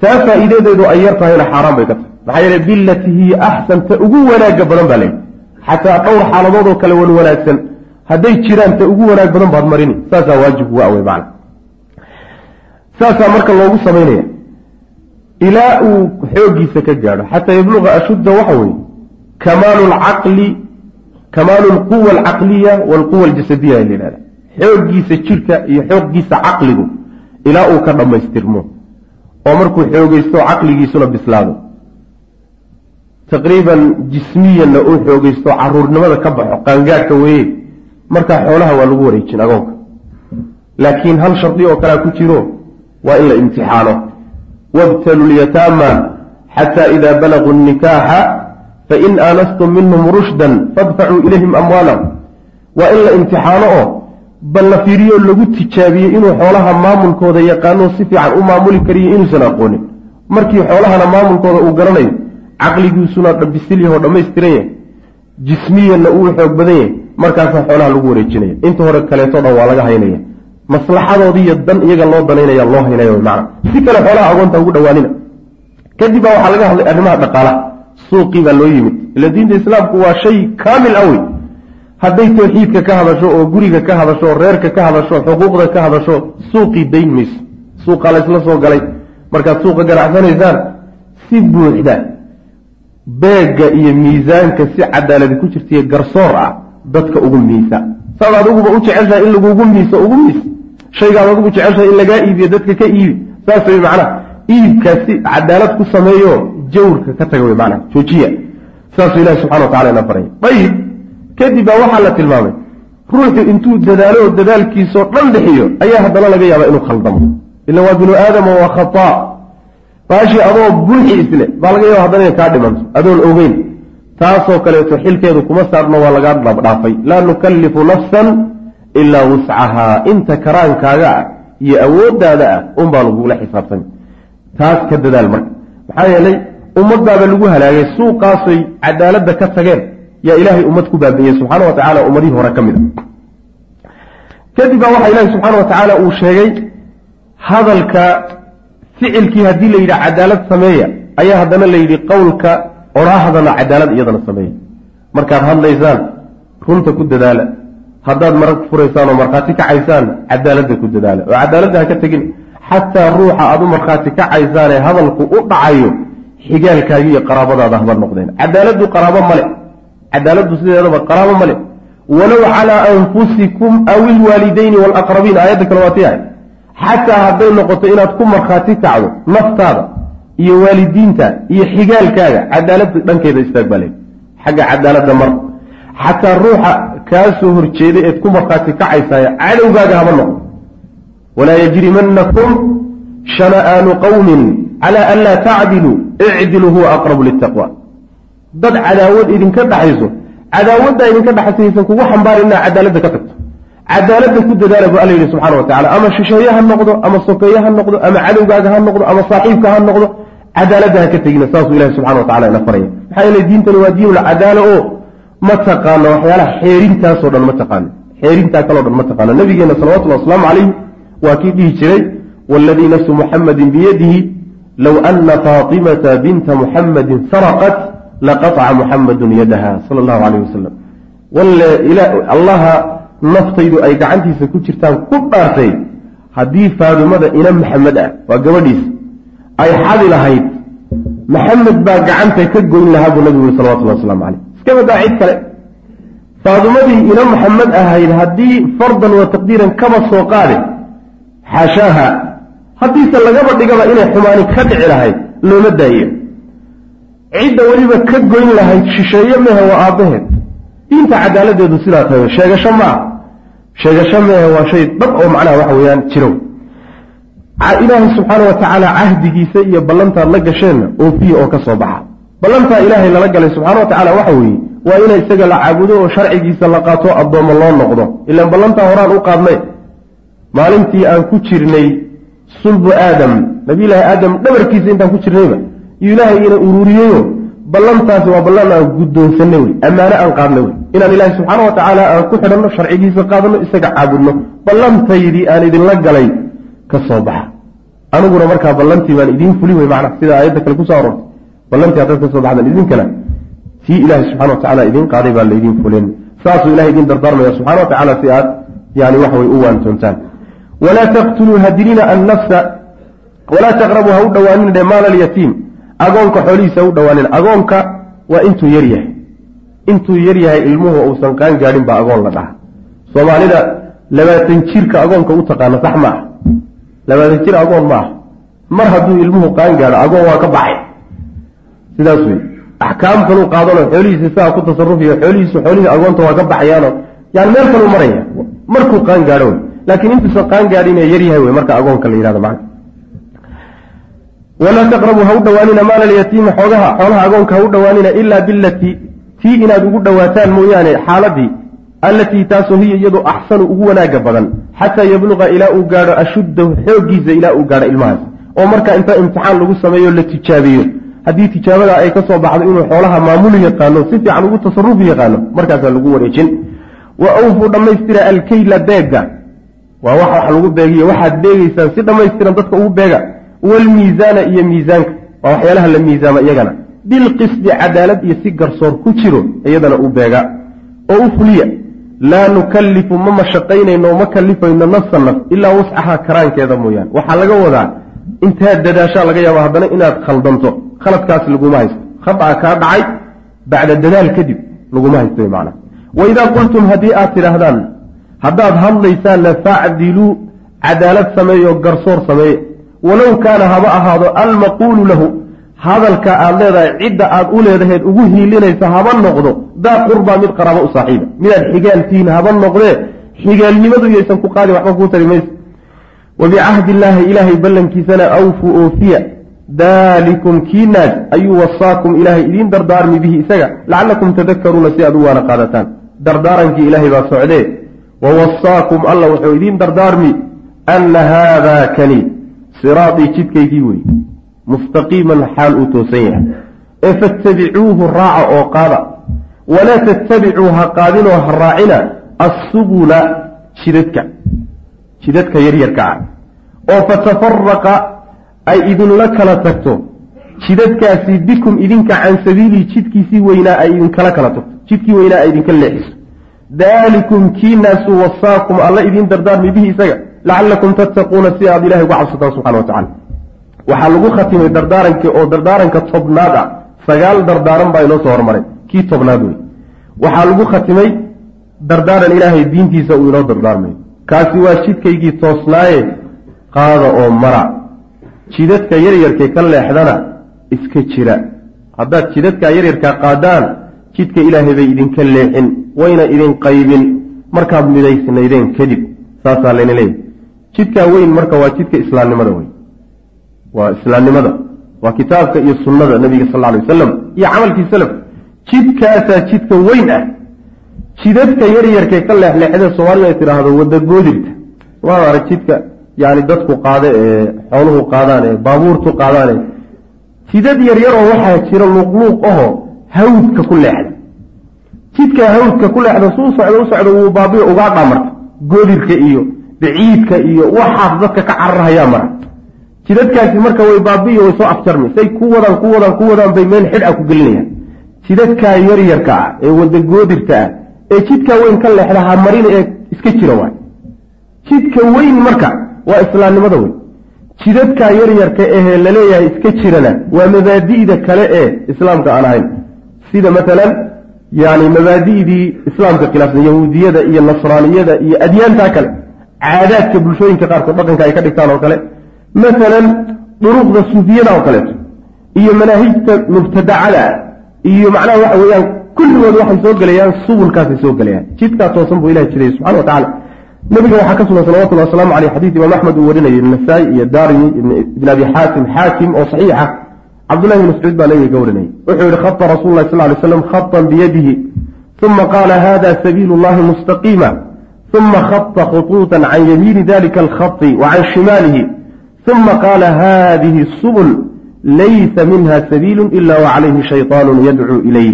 Taa faa'iidadeedu ay yar tahayna xaaraan bay ka tahay. Maxaa yeele bilati hiya axsan ta ugu wanaagga badan baa leeyahy xataa dhowr xaaladoodoo kale wan wanaagsan hadday jiraan ta ugu wanaag badan baad marini. Saasaa waajib uga awey macna saasaa marka loogu samaynaya ilaa uu xooggiisa ka gaadho. Xataa yabluqa ashudda waxa weeye. Kamaalu lcaqli kamaalu lquwa alcaqliya walquwa aljasadiya la yidhahda xooggiisa jirka iyo xooggiisa caqligu ilaa uu ka dhammaystirmo. Oo markuu xoogeysto caqligiisuna bislaado. Taqriiban jismiyanna uu xoogeysto caruurnimada ka baxo qaangaadhka weeye markaa xoolaha waa lagu wareejin agoonka. Laakiin hal shardi oo kalea ku jiro waa in la imtixaano. Wabtalu lyataama xataa idaa balaguu nikaaxa fain aanastum minhum rushdan fadfacuu ilayhim amwaalahum waa in la imtixaano oo bal la fiiriyo lagu tijaabiyey inuu xoolaha maamulkooda yaqaano si fiican u maamuli kariyo inuusan aqoonin. Markii xoolahana maamulkooda uu garanayo caqligiisuna bisil yahoo dhammaystiran yahay jismiyanna uu xoog badan yahay markaasaa xoolaha lagu wareejinaya. Inta hore kaleeto dhan waa laga haynaya maslaxadoodiiyo dan iyaga loo danaynaya loo haynaya macna. Si kale xoolaha agoonta ugu dhawaanina. Kadib baa waxaa laga hadlay arrimaha dhaqaalaha. Suuqii baa loo yimid. Ila diinta islaamku waa shay kaamil awey hadday tawxiidka ka hadasho oo guriga ka hadasho oo reerka ka hadasho xuquuqda ka hadasho suuqii dayn mayso. Suuqaa laysla soo galay. Markaad suuqa ganacsanaysaan si buuxda beegga iyo miisaanka si cadaaladi ku jirtaiyo garsoor ah dadka ugu miisa. Saad adiguba u jeceshahay in lagugu miiso ugu miis. Shaygaad adigu jeceshahay in lagaa iibiyo dadka ka iibi. Saas wey macnaha iibkaas si cadaalad ku sameeyo jawrka ka taga wey macnaha joojiya. Saasuu ilahi subxana wa tacala ina baraya ayib kadib baa waxaa la tilmaamay ruuxu intuu dadaalo oo dadaalkiisao dhan bixiyo ayaa haddana laga yaabaa inuu khaldamo ila waa binu aadama waa khataa baashii adoo buuxi isle baa laga yaaba haddana inay kaa dhimanto adoon ogeyn taasoo kaleeto xilkeedu kuma saarno waa lagaa dhaafay laa nukallifu nafsan ilaa wuscahaa inta karaankaaga ah iyo awooddaada ah unbaa lagugula xisaabtami taas ka dadaal marka. Maxaa yeelay ummaddaaba lagu halaagay suuqaasay cadaaladda ka tageen yaa ilaahay ummad ku baabi'iyey subxaana wa tacala ummadihii hore ka mid a kadib baa waxaa ilaahi subxaana wa tacaala uu sheegay hadalka ficilkii haddii la yidhi cadaalad sameeya ayaa haddana la yidhi qowlka odhaahdana cadaalad iyadana sameeya markaad hadlaysaan runta ku dadaala. Haddaad marag furaysaan oo markhaati kacaysaan cadaaladda ku dadaala. Oo cadaaladda ha ka tegin. Xataa ruuxa aad u markhaati kacaysaanee hadalku u dhacayo xigaalkaagi iyo qaraabadaada haba noqdeen. Cadaaladdu qaraabo male cadaaladdu sideedaba qaraabo male walow calaa anfusikum aw ilwaalidayni waalaqrabiin aayadda kale waa tiyahay xataa hadday noqoto inaad ku markhaati kacdo naftaada iyo waalidiinta iyo xigaalkaaga cadaaladda dhankeeda istaag baa leey xagga cadaaladda mar. Xataa ruuxa kaa soo horjeeday eed ku markhaati kacaysaayo cadowgaaga haba noqdo walaa yajrimanakum shana'aanu qowmin calaa an laa tacdiluu icdiluu huwa aqrabu litaqwa dad cadaawad idinka dhaxayso cadaawaddaa idinka dhaxaysaysan kugu xambaarin inaa cadaaladda ka tagto. Cadaaladda ku dadaala bu alla yidhi subxana wa tacala ama shisheeye ha noqdo ama sokeeye ha noqdo ama cadowgaaga ha noqdo ama saaxiibka ha noqdo cadaaladda ha ka tegina saasuu ilahi subxana wa ina faraya maxaa yeele diintani waa diinul cadaala oo ma taqaano waxyaalaha xeerintaasoo dhan ma taqaano. Xeerintaa kaleo dhan ma taqaano. Nabigeena salawatullhi wasalaamu calayh waa kii dhihi jiray waladii nafsu muxamadin biyadihi low ana faatimata binta muxamadin saraqat laqaطca muxamadun yadaha. Sala allahu calayh wasalam walle allaha naftaydu ay gacantiisa ku jirtaan ku dhaartay haddii faadumada ina maxamed ah waa gabadhiisa ay xadi lahayd. Maxamed baa gacanta ka goyn lahaa buu nabigu yuri salawatullah waslamu caleyh iska badaa cid kale. Faadumadii ina maxamed ahayd haddii fardan wa taqdiiran kaba soo qaade xaashaaha haddiise lagaba dhigaba inay xumaani ka dhici lahayd looma daayo. Cidda weliba ka goyn lahayd shisheeye mehe waa aabbaheed diinta cadaaladeedu sidaa tahay sheegasho ma sheegasho mehe waa shay dhab oo macnaha waxa weeyaan jirow ilaahay subxaana wa tacaala cahdigiisa iyo ballantaad la gasheenna oofiya oo ka soo baxa. Ballantaa ilaahay lala galay subxana wa tacaala waxa weeye waa ina isaga la caabudo oo sharcigiisa la qaato addoommo loo noqdo. Ilaan ballantaa horaan u qaadnay maalintii aan ku jirnay sulbu aadam. Nabiyulaahi aadam dhabarkiisa intaan ku jirnayba iyo ilaahay ina ururiyeyo ballantaasi waa ballan aan guddoonsanay wey ammaane aan qaadnay wey. Inaan ilaahay subxaana wa tacaala aan ku xidhanno sharcigiisa qaadano isaga caabudno. Ballantaydii aan idinla galay ka baxa. Aniguna markaa ballantii baan idiin fulin wey macna sida aayadda kale ku soo arortay ballantii haddaad ka soo baxdaan idinkana tii ilaahay subxana wa tacala idiin qaaday baa laydiin fulin. Saasuu ilahay idiin dardaarmaya subxana wa tacala si aad yani waxa way u waantoontaan walaa taqtuluu hadilina annafsa walaa taqrabuu ha u dhowaanin dhe maala alyatiim agoonka xoolihiisa ha u dhowaanin agoonka waa intuu yar yahay. Intuu yar yahay ilmuhu uusan qaan gaadhin baa agoon la dhaha soomaalida labaatan jirka agoonka u taqaana sax ma ah labaatan jir agoon ma ah mar hadduu ilmuhu qaan gaadho agoon waa ka baxay. Sidaas wey axkaam kaluu qaadano xoolihiisa saa ku tasarufiyo xoolihiisu xoolihii agoonta waa ka baxayaano. Yani meel kaluu maraya. Markuu qaan gaadho wey laakiin intuusan qaan gaadhin ee yar yahay wey marka agoonka la yihahdo macna walaa taqrabuu ha u dhowaanina maala alyatiima xoogaha xoolaha agoonka ha u dhowaanina ilaa bilatii tii inaad ugu dhowaataan mooyaane xaaladii allatii taasoo hiya iyadu axsanu ugu wanaaga badan xataa yabluqa ilaa uu gaadho ashuddahu xooggiisa ilaa uu gaadho ilmahaas oo markaa inta imtixaan lagu sameeyo la tijaabiyo haddii tijaabada ay ka soo baxdo inuu xoolaha maamuli yaqaano si fiican ugu tasarufi yaqaano markaasaa lagu wareejin wa awfuu dhammaystira alkeyla beega waa wax wax lagu beegiyo waxaad beegeysaan si dhammaystiran dadka ugu beega waalmiisaana iyo miisaanka waa waxyaalaha la miisaama iyagana bilqisdi cadaalad iyo si garsoor ku jiro iyadana u beega oo u fuliya laa nukallifu ma mashaqaynayno ma kalifayno nafsa naf ilaa wascahaa karaankeeda mooyaane. Waxaa laga wadaa intaad dadaashaa laga yaaba haddana inaad khaldanto. Khaladkaas laguma haysto. Khada'a kaa dhacay bacda dadaal kadib laguma haysto wy macnaa. Waidaa qultum haddii aad tidhaahdaan haddaad hadlaysaanna facdiluu cadaalad sameeyo garsoor sameeye walow kaana haba ahaado almaquulu lahu hadalka aad leedahay cidda aad u leedaheed ugu hiilinaysa haba noqdo daa qurbaa mid qaraabo u saaxiiba. Midaad xigaaltihiin haba noqdee xigaalnimadu iyaysan ku qaadin waxba kuu tari mayso wa bicahdi illaahi ilaahay ballankiisana awfuu oofiya. Daalikum kiinaas ayuu wasaakum ilaahay idiin dardaarmi bihi isaga. Lacallakum tadakaruuna si aad u waana qaadataan. Dardaarankii ilaahay baa socdee. Wa wasaakum alla wuxuu idiin dardaarmi. Anna haadaa kani siraatii jidkaygii wey mustaqiiman xaal uu toosan yahay ee fattabicuuhu raaca oo qaada walaa tattabicuu ha qaadinoo ha raacina assubula jidadka jidadka yaryarka ah oo fatafaraqa ay idinla kala tagto jidadkaasi bikum idinka can sabiilii jidkiisii weynaa ay idinkala kala tagto jidkii weynaa ay idinka leexiso daalikum kiinaasu wasaakum alla idiin dardaarmi bihi isaga lacallakum tattaquuna si aad ilahay uga cabsataan subxana wa tacala waxaa lagu khatimay dardaarankii oo dardaaranka tobnaad ah sagaal dardaaran baa inoo soo hormaray. Kii tobnaad wey waxaa lagu khatimay dardaaran ilaahay diintiisa uu inoo dardaarmayo kaasi waa jidkaygii toosnaaye qaada oo mara. Jidadka yaryarkay ka leexdana iska jira. Haddaad jidadkaa yaryarkaa qaadaan jidka ilaahay bay idinka leexin. Wayna idin qaybin. Markaad midaysnaydeen kadib saasaa layna jidkaa weyn marka waa jidka islaamnimada wey waa islaamnimada. Waa kitaabka iyo sunnada nabiga sal alay wasalam iyo camalkii salaf. Jidkaasaa jidka weyn ah. Jidadka yaryarkay ka leexleexdee soomaalida ay tidhaahdo wadda goodirta waad arag jidka yani dadku qaade ee xooluhu qaadaan ee baabuurtu qaadaan ee jidad yaryaroo waxaa jira luuqluuq ahoo hawdka ku leexda. Jidkaa hawdka ku leexda suu socdo u socdo wuu baabiyo ugaa dhaamarta goodirka iyo baciidka iyo waxaas dadka ka cararhayaa mara jidadkaasi marka way baabiyo way soo afjarmi. Say ku wadaan ku wadaan ku wadaan bay meel xidh a ku gelinayaan. Jidadkaa yaryarka ah ee wadda goodirta ah ee jidkaa weyn ka leexda ha marina ee iska jira waay. Jidka weyn marka waa islaamnimada weyn. Jidadkaa yaryarka ahee la leeyahay iska jirana waa mabaadi'da kale ee islaamka aan ahayn. Sida maalan yani mabaadi'dii islaamka khilaafsan yahuudiyada iyo nasraaniyada iyo adyaantaa kale caadaadka bulshooyinka qaarkood dhaqanka ay ka dhigtaan oo kale maalan duruqda suufiyada oo kaleeto iyo manaahijta mubtadacada iyo macnaha waxa weeyaan kulligood waxay soo gelayaan subulkaasay soo gelayaan jidkaa toosan buu ilahi jiray subxana wa tacala nabiga waxaa ka sugan salawatulli wasalaamu caleyh xadiis imaam axmed uu warinayay nasaa-i iyo daarimi ibn abi xaatim xaakim oo saxiixa. Cabdullahi bn mascuud baa nabiga ka warinayay. Wuxuu yihi khata rasulu lahi sal lay slam khatan biyadihi uma qaala hada sabiilu llahi mustaqiima uma khata khuطuuطa can yamiini dalika alkhati wa can shimaalihi uma qaala hadihi subul laysa minha sabiilu ila wacalayhi shayطaanu yadcuu ilayh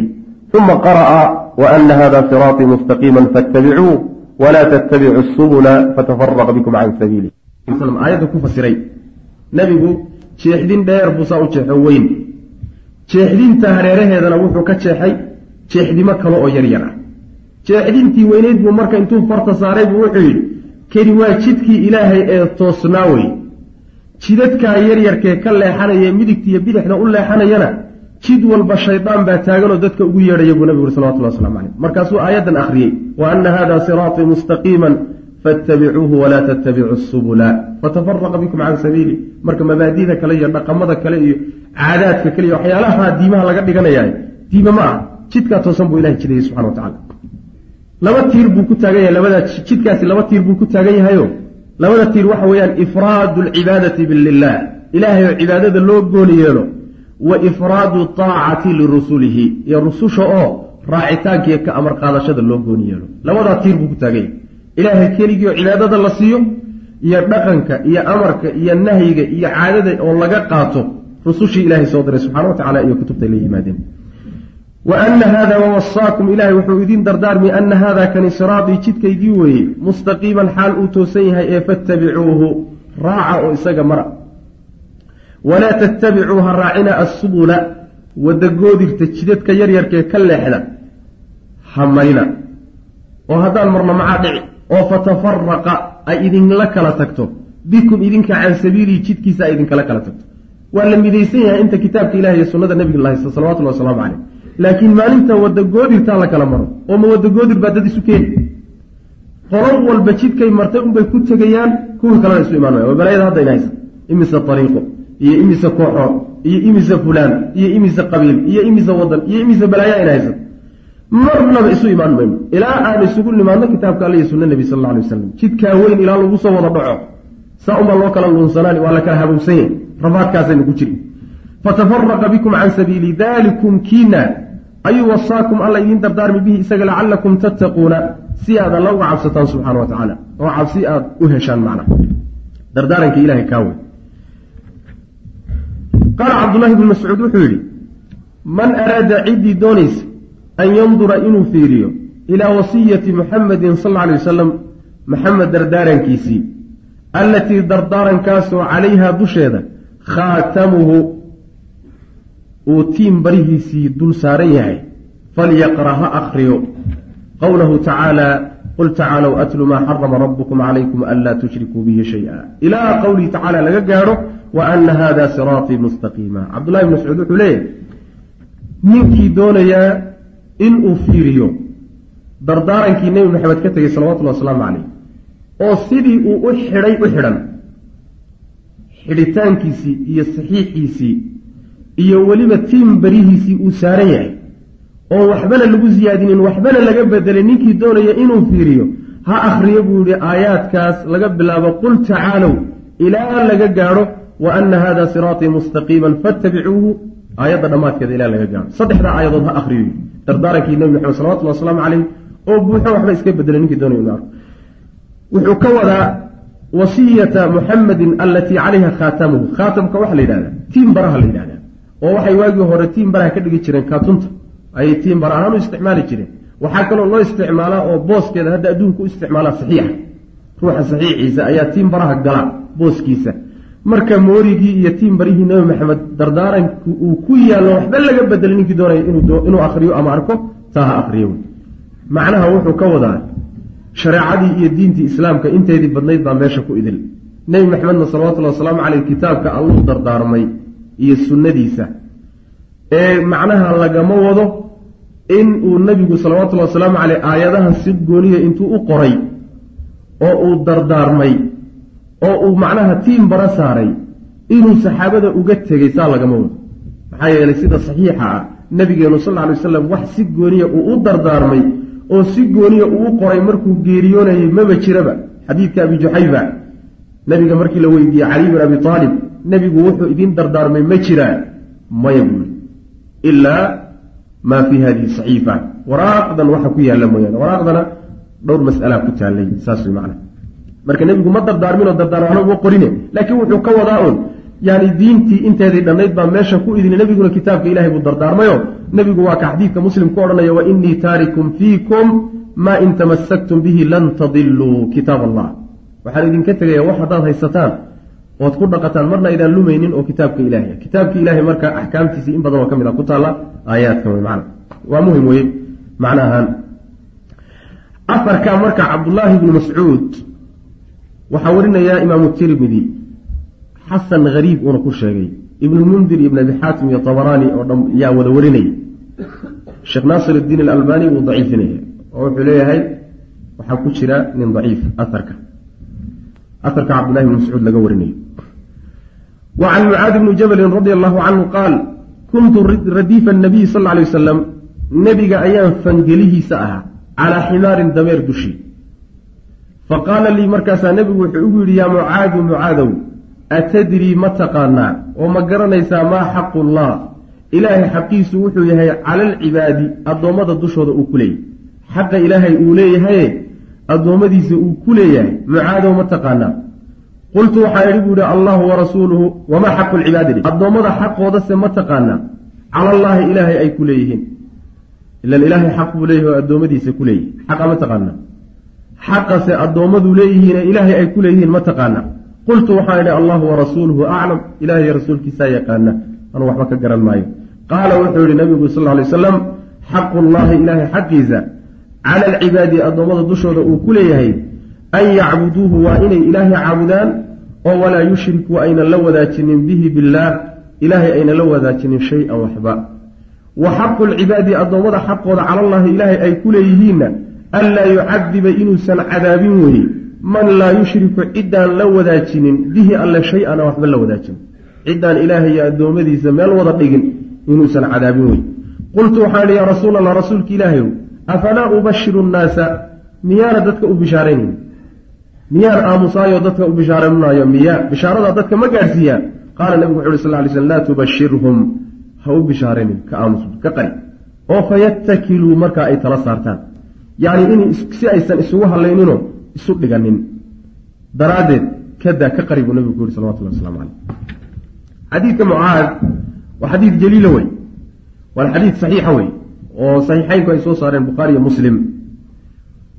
uma qara'a waana hada siraaطii mustaqiima faاtabicuu wla tttabicu subula fatafaraqa bikum can sabiili aayadda ku fasiray nebigu jeexdin dheer buusaa u jeexo weyn jeexdinta hareeraheedana wuxuu ka jeexay jeexdimo kale oo yaryar ah jeexdintii weyneyd buu marka intuu farta saaray buu wuxuu yidhi keni waa jidkii ilaahay ee toosnaa wey jidadkaa yaryarkee ka leexanaya midigtiiyo bidixda u leexanayana jid walba shaydaan baa taaganoo dadka ugu yeedhaya buu nabigu uri salawatullah waslamu caleyh markaasuu aayaddan akhriyey wa ana hada siraatii mustaqiiman fattabicuuhu walaa tattabicu subula fatafaraqa bikum can sabiili. Marka mabaadida kale iyo dhaqamada kale iyo caadaadka kale iyo waxyaalaha diimaha laga dhiganayaa diime ma ah jidkaa toosan buu ilahay jidayay subxana wa tacala laba tiir buu ku taagan yahay labadaa jidkaasi laba tiir buu ku taagan yahayo labada tiir waxa weeyaan ifraadu alcibaadati lilah ilaahay oo cibaadada loo gooni yeelo wa ifraadu taacati lirusulihi. Iyo rususha oo raacitaankiiyo ka amar qaadashada loo gooni yeelo. Labadaa tiir buu ku taagan yahay ilaahay keligii oo cibaadada la siiyo iyo dhaqanka iyo amarka iyo nahyiga iyo caadada oo laga qaato rusushii ilaahay soo diray subxana wa tacala iyo kutubtay la yimaadeen wa ana hada wawasaakum ilaahay wuxuu idiin dardaarmi ana hada kani siraatii jidkaygii weeye mustaqiiman xaal uu toosan yahay ee fattabicuuhu raaca oo isaga mara. Walaa tattabicuu ha raacina assubula wadagoodirta jidadka yaryarkee ka leexda ha marina. Oo haddaan marna macaa dhici oo fatafaraqa ay idinla kala tagto. Bikum idinka can sabiilihi jidkiisa ay idinkala kala tagto. Waa la midaysan yahay inta kitaabka ilahi iyo sunnada nebiga la haysta salawatullah wasalaamu caleyh laakiin maalinta wadagoodirtaa la kala maro oo ma wadagoodir baa dad isu keeni. Qolo walba jidkay martay unbay ku tegayaan kuwii kalena isu imaan maya waa balaayada hadda ina haysa imise ariiqo iyo imise kooxood iyo imisa fulaan iyo imisa qabiil iyo imisa wadan iyo imisa balaayaa ina haysato marnaba isu imaan mayno. Ilaa aan isugu nimaadno kitaabka alla iyo sunna nebi sal alay wasalam jidkaa weyn ilaa lagu soo wada dhaco. Saa unbaa loo kala luunsanaan waa la kala habowsan yahy rafaadkaasayna ku jiri fatafaraqa bikum can sabiili dalikum kiina ayuu wasaakum alla idiin dardaarmi bihi isaga lacalakum tattaquuna. Si aad alla uga cabsataan subxaana wa tacaala oo cabsi aada u heshaan macna. Dardaaranka ilahay kaa wey qaala cabdullahi bni mascuud wuxuu yidhi man araada ciddii doonaysa an yandura inuu fiiriyo ilaa wasiyati muxamedin sal alla alay wasalam maxamed dardaarankiisii allatii dardaarankaasoo calayhaa dusheeda khaatamuhu uu tiim barihiisii dul saaran yahay. falyaqra ha akriyo qowlahu tacaala qul tacaalow atlu maa xarama rabukum calaykum anlaa tushrikuu bihi shay-a ilaa qowlihi tacaala laga gaadho wa ana hada siraatii mustaqiima cabdullahi bn mascuud wuxuu leeyahay ninkii doonayaa inuu fiiriyo dardaarankii nebi maxamed ka tegey salawatullhi wasalaamu calayh oo sidii uu u xidhay u xidhan. Xidhitaankiisii iyo saxiixiisii iyo weliba tiim barihiisii uu saaran yahay oo waxbana lagu siyaadinin waxbana laga bedelay ninkii doonaya inuu fiiriyo ha akhriyo buu yihi aayaadkaas laga bilaabo qul tacaalow ilaa laga gaadho wa ana hada siraatii mustaqiiman fattabicuuhu. Aayadda dhammaadkeeda ilaa laga gaadho. Saddexdaa aayadood ha akhriyo. Dardaarankii nebi maxamed salawatulli wasalaamu calayh oo buuxo waxba iska bedelay ninkii doonaya inu arko. Wuxuu ka wadaa wasiyata muxamedin allatii calayha khaatamuhu. Khaatamka waxaa la yidhahdaa tiim baraha la yidhahdaa oo waxay waagii hore tiim baraha ka dhigi jireen kaatunta. Ayay tiim bara ahaan u isticmaali jireen waxaa kaloo loo isticmaalaa oo booskeeda hadda adduunka u isticmaalaa saxiixa. Ruuxa saxiixiisa ayaa tiim baraha gala booskiisa. Marka moorigii iyo tiim barihii nebi maxamed dardaaranku uu ku yaallo waxba laga bedelay ninkii doonaya inuu akhriyo ama arko taa ha akhriyo. Macnaha wuxuu ka wadaa shareecadii iyo diintii islaamka inteedii badnayd baa meesha ku idil. Nebi maxamedna salawatullhi wasalaamu caleyh kitaabka alluu dardaarmay iyo sunnadiisa. Ee macnaha lagama wado in uu nebigu salawatullahi wasalaamu caleyh aayadahan si gooniya intuu u qoray oo uu dardaarmay oo uu macnaha tiim bara saaray inuu saxaabada uga tegey saa lagama wado. Maxaa yeelay sida saxiixa ah nabigeenu sal lla alay wasalam wax si gooniya uu u dardaarmay oo si gooniya uu u qoray markuu geeriyoonayay maba jiraba. Xadiidka abi juxayfa nabiga markii la weydiiyey caliy bin abi aalib nebigu wuxuu idiin dardaarmay ma jiraa maya buuri ilaa maa fii hadihi saxiifa waraaqdan waxa ku yaalla mooyaane. Waraaqdana dhowr mas'alaa ku taallay saas way macna. Marka nebigu ma dardaarminoo dardaarmano uma qorine laakiin wuxuu ka wadaa un yani diintii inteedii dhannayd baa meesha ku idin nebiguna kitaabka ilahay buu dardaarmayo. Nebigu waa ka xadiidka muslim ku odhanaya wa inii taarikum fiikum maa in tamasaktum bihi lan tadiluu kitaab allah. Waxaan idinka tegaya wax haddaad haysataan ood ku dhaqataan marna aydaan lumaynin oo kitaabka ilahay kitaabka ilahay marka axkaamtiisii in badan oo ka mid a ku taalla aayaadkan wey man waa muhiim weye macna ahaan afarka marka cabdullaahi bni mascuud waxaa warinayaa imaamu tirmidi xasan hariib uuna ku sheegay. Ibnulmundir ibn abi xaatim iyo tabaraani oo dhan yaa wada warinaya sheekh naasir iddiin alalbani wuu daciifinaya oo wuxuu leeyahay waxaa ku jira nin daciif aarka aarka cabdullahi bni mascuud laga warinayo can mucaadi bni jabalin radi allahu canhu qaal kuntu radiifa nabiyi sal alay wasalam nebiga ayaan fangelihiisa ahaa calaa ximaarin dameer dushii faqaala lii markaasaa nebigu wuxuu ugu yidhi yaa mucaadu mucaadow atadrii ma taqaanaa? oo ma garanaysaa maa xaqullah ilaahay xaqiisu wuxuu yahay cala alcibaadi addoommada dushooda uu ku leeyahay. Xaqa ilaahay uu leeyahaye addoommadiisa uu ku leeyahay. Mucaadow ma taqaanaa qultu waxaa idhi buu ihi allahu warasuuluhu wamaa xaqu lcibaadi addoommada xaqoodase ma taqaanaa. Cala allaahi ilaahay ay ku leeyihiin. Ilan ilaahay xaq buu leeyahay oo addoommadiisa ku leeyahay xaqa ma taqaanaa. Xaqase addoommadu leeyihiine ilaahay ay ku leeyihiin ma taqaanaa. Qultu waxaan idhi allahu warasuuluhu aclam ilahay rasuulkiisaa yaqaana anuu waxba ka garan maayo. Qaala wuxuu yihi nabigu sal ly wasalam xaqu llaahi ilaahay xaqiisa cala alcibaadi addoommada dushooda uu ku leeyahay an yacbuduuhu waa inay ilaahay caabudaan oo walaa yushriku aynan la wadaajinin bihi billaah ilaahay aynan la wadaajinin shay-an waxba wa xaqu lcibaadi addoommada xaqooda calallaahi ilaahay ay ku leeyihiinna anlaa yucadiba inuusan cadaabin weye man laa yushriku ciddaan la wadaajinin bihi alle shay-ana waxba la wadaajin ciddaan ilaahay iyo addoommadiisa meel wada dhigin inuusan cadaabin wey qultu waxaan idhi yaa rasuul allah rasuulka ilaahayow afalaa ubashiru nnaasa miyaana dadka u bishaaraynayn miyaan aamusaayo dadka u bishaaraynaayo miyaa bishaaradaa dadka ma gaadhsiiyaa qaala nabigu wuxu uhi sal ly slm laa tubashirhum ha u bishaaraynin ka aamus ka qari oo fayatakiluu markaa ay tala saartaan. Yacni in si aysan isugu hadlayninoo isu dhiganin daraaddeed kadaa ka qari buu nabigu ku yihi salawatullah waslamu caleyh xadiidka mucaad waa xadiid jaliila wey. Waana xadiid saxiixa wey. Oo saxiixeynku ay soo saareen bukhaari iyo muslim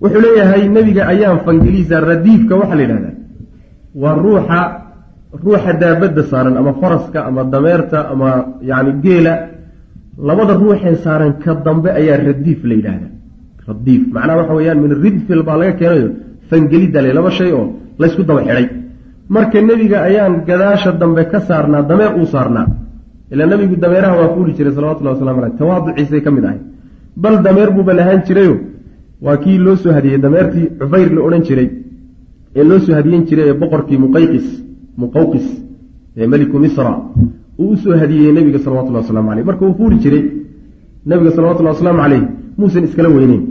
wuxuu leeyahay nebiga ayaan fangeliisa radiifka waxaa la yidhahdaa waa ruuxa ruuxa daabadda saaran ama faraska ama dameerta ama yacni geela. Labada ruuxee saaran ka dambe ayaa radiif la yidhaahdaa. Radiif macnaha waxa weeyaan min ridfil baa laga keenayo fangelidda le laba shay oo laysku daba xidhay. Marka nebiga ayaan gadaasha dambe ka saarnaa dameer uu saarnaa. Ilaa nebigu dameeraha waa fuuli jiray salawatullahi waslamu caleyh tawaaduciisay ka mid ahay bal dameer buuba lahaan jirayo waa kii loo soo hadiyey dameertii cufayr la odhan jiray ee loo soo hadiyen jiray ee boqorkii muqayqis muqawqis ee meliku misra. Uu u soo hadiyeyey nebiga salawatullahi waslamu caleyh marka uu fuuli jiray nebiga salawatullahi wasalaamu caleyh muusan iskala weyneyn.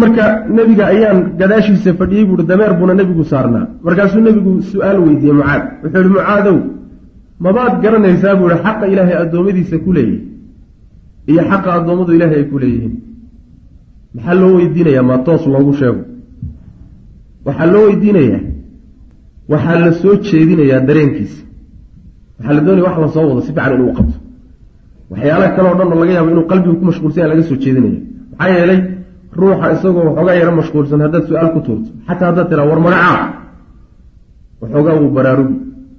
Marka nebiga ayaan gadaashiisa fadhiyey buuhi dameer buuna nebigu saarnaa. Markaasuu nebigu su'aal weydiiyey mucaad. Wuxuu yihi mucaadow mabaad garanaysaa? Buu ihi xaqa ilaahay addoommadiisa ku leeyahy iyo xaqa addoommadu ilaahay ay ku leeyihiin maxaa loo weydiinayaa? Maa toos loogu sheego. Waxaa loo weydiinayaa? Waxaa la soo jeedinayaa dareenkiisa. Waxaa la doonaya wax la soo wado si fiican inuu qabto. Waxyaala kale o dhan oo laga yaabo inuu qalbigu ku mashquulsan yaha laga soo jeedinaya. Maxaa yeelay ruuxa isagoo waxoogaa yaro mashquulsan haddaad su'aal ku tuurto. Xataa haddaad tiraa war magacaa waxoogaa wuu baraarugi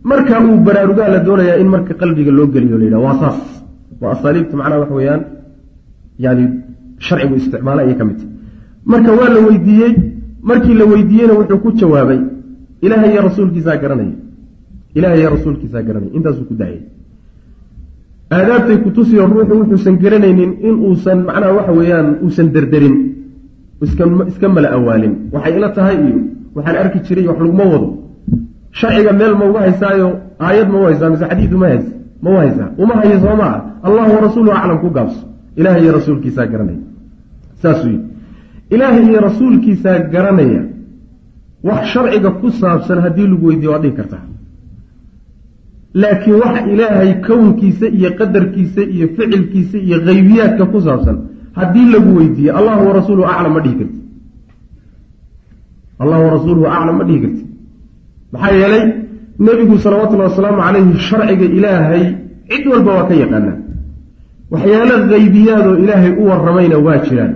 markaa uu baraarugaa la doonayaa in marka qalbiga loo geliyo la yidhaha waa saas. Waa asaaliibta macnaha waxa weeyaan yani sharcigu isticmaala ayay ka mid. Tahy marka waa la weydiiyey markii la weydiiyeyna wuxuu ku jawaabay ilaahay iyo rasuulkiisaa garanaya. Ilahay iyo rasuulkiisaa garanaya. Intaasuu ku daayay. Aadaabtay kutusiyo ruuxu wuxuusan garanaynin in uusan macnaha waxa weeyaan uusan derderin iska mala awaalin. Waxay ila tahay iyo waxaan arki jiray wax laguma wado. Sharciga meel ma uga haysaayo aayad ma u haysaa mise xadiid uma hays ma u haysaa. Uma hayo soo maa allahu warasuuluhu aclam ku gaabso. Ilahay iyo rasuulkiisaa garanaya saasuu yidhi ilaahay iyo rasuulkiisaa garanaya wax sharciga ku saabsan haddii lagu weydiiyo waad dhihi kartaa laakiin wax ilaahay kownkiisa iyo qadarkiisa iyo ficilkiisa iyo haybiyaadka ku saabsan haddii lagu weydiiye allahu warasuuluhu aclam ma dhihi karti allahu warasuuluhu aclam ma dhihi karti maxaa yeelay nebigu salawatullahi wasalaamu calayhi sharciga ilaahay cid walba waa ka yaqaanaa. Waxyaalo haybiyaadoo ilaahay u waramayna waa jiraan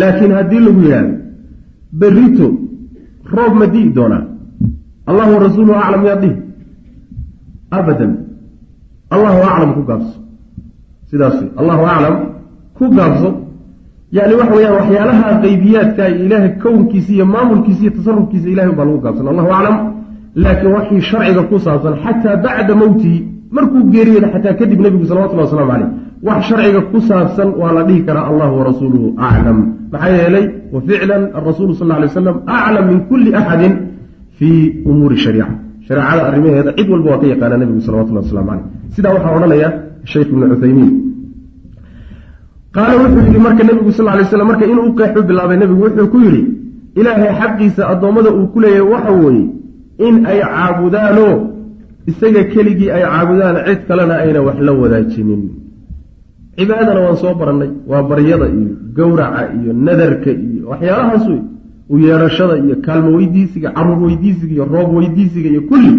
laakiin haddii lagu yidhaahdo berrito roob ma di'i doonaa. Allahu warasuuluhu aclam yaad dhihi abadan allahu aclam ku gaabso. Sidaas allahu aclam ku gaabso. Yani waxa weyaan waxyaalaha qaybiyaadka ilaahay kownkiisa iyo maamulkiisa iyo tasarufkiisa ilahay baa lagu gaabsan. Allahu aclam laakiin waxii sharciga ku saabsan xataa bacda mowtihi markuu geeriyooda xataa kadib nebigu salawatullah waslamu caleyh wax sharciga ku saabsan waa la dhihi karaa allahu warasuuluhu aclam maxaa yeelay wa ficlan arasuulu sal alay waslam aclam min kulli axadin fii umuuri shariica. Shareecada arrimaheeda cid walba waa ka yaqaana nebigu salawatullah waslamu caleyh sidaa waxaa odhanaya sheikh ibnu cuthaymiin. Qaala wuxuu yidhi marka nebigu sal lay slam marka inuu qeexu bilaabay nebigu wuxuu ku yidhi ilaahay xaqiisa addoommada uu ku leeyahay waxa weeye in ay caabudaanoo isaga keligii ay caabudaan cid kalena ayna wax la wadaajinin cibaadana waan soo barannay. Waa baryada iyo gowraca iyo nadarka iyo waxyaalahaas wey u yeerashada iyo kaalmo weydiisiga carruur weydiisiga iyo roob weydiisiga iyo kulli.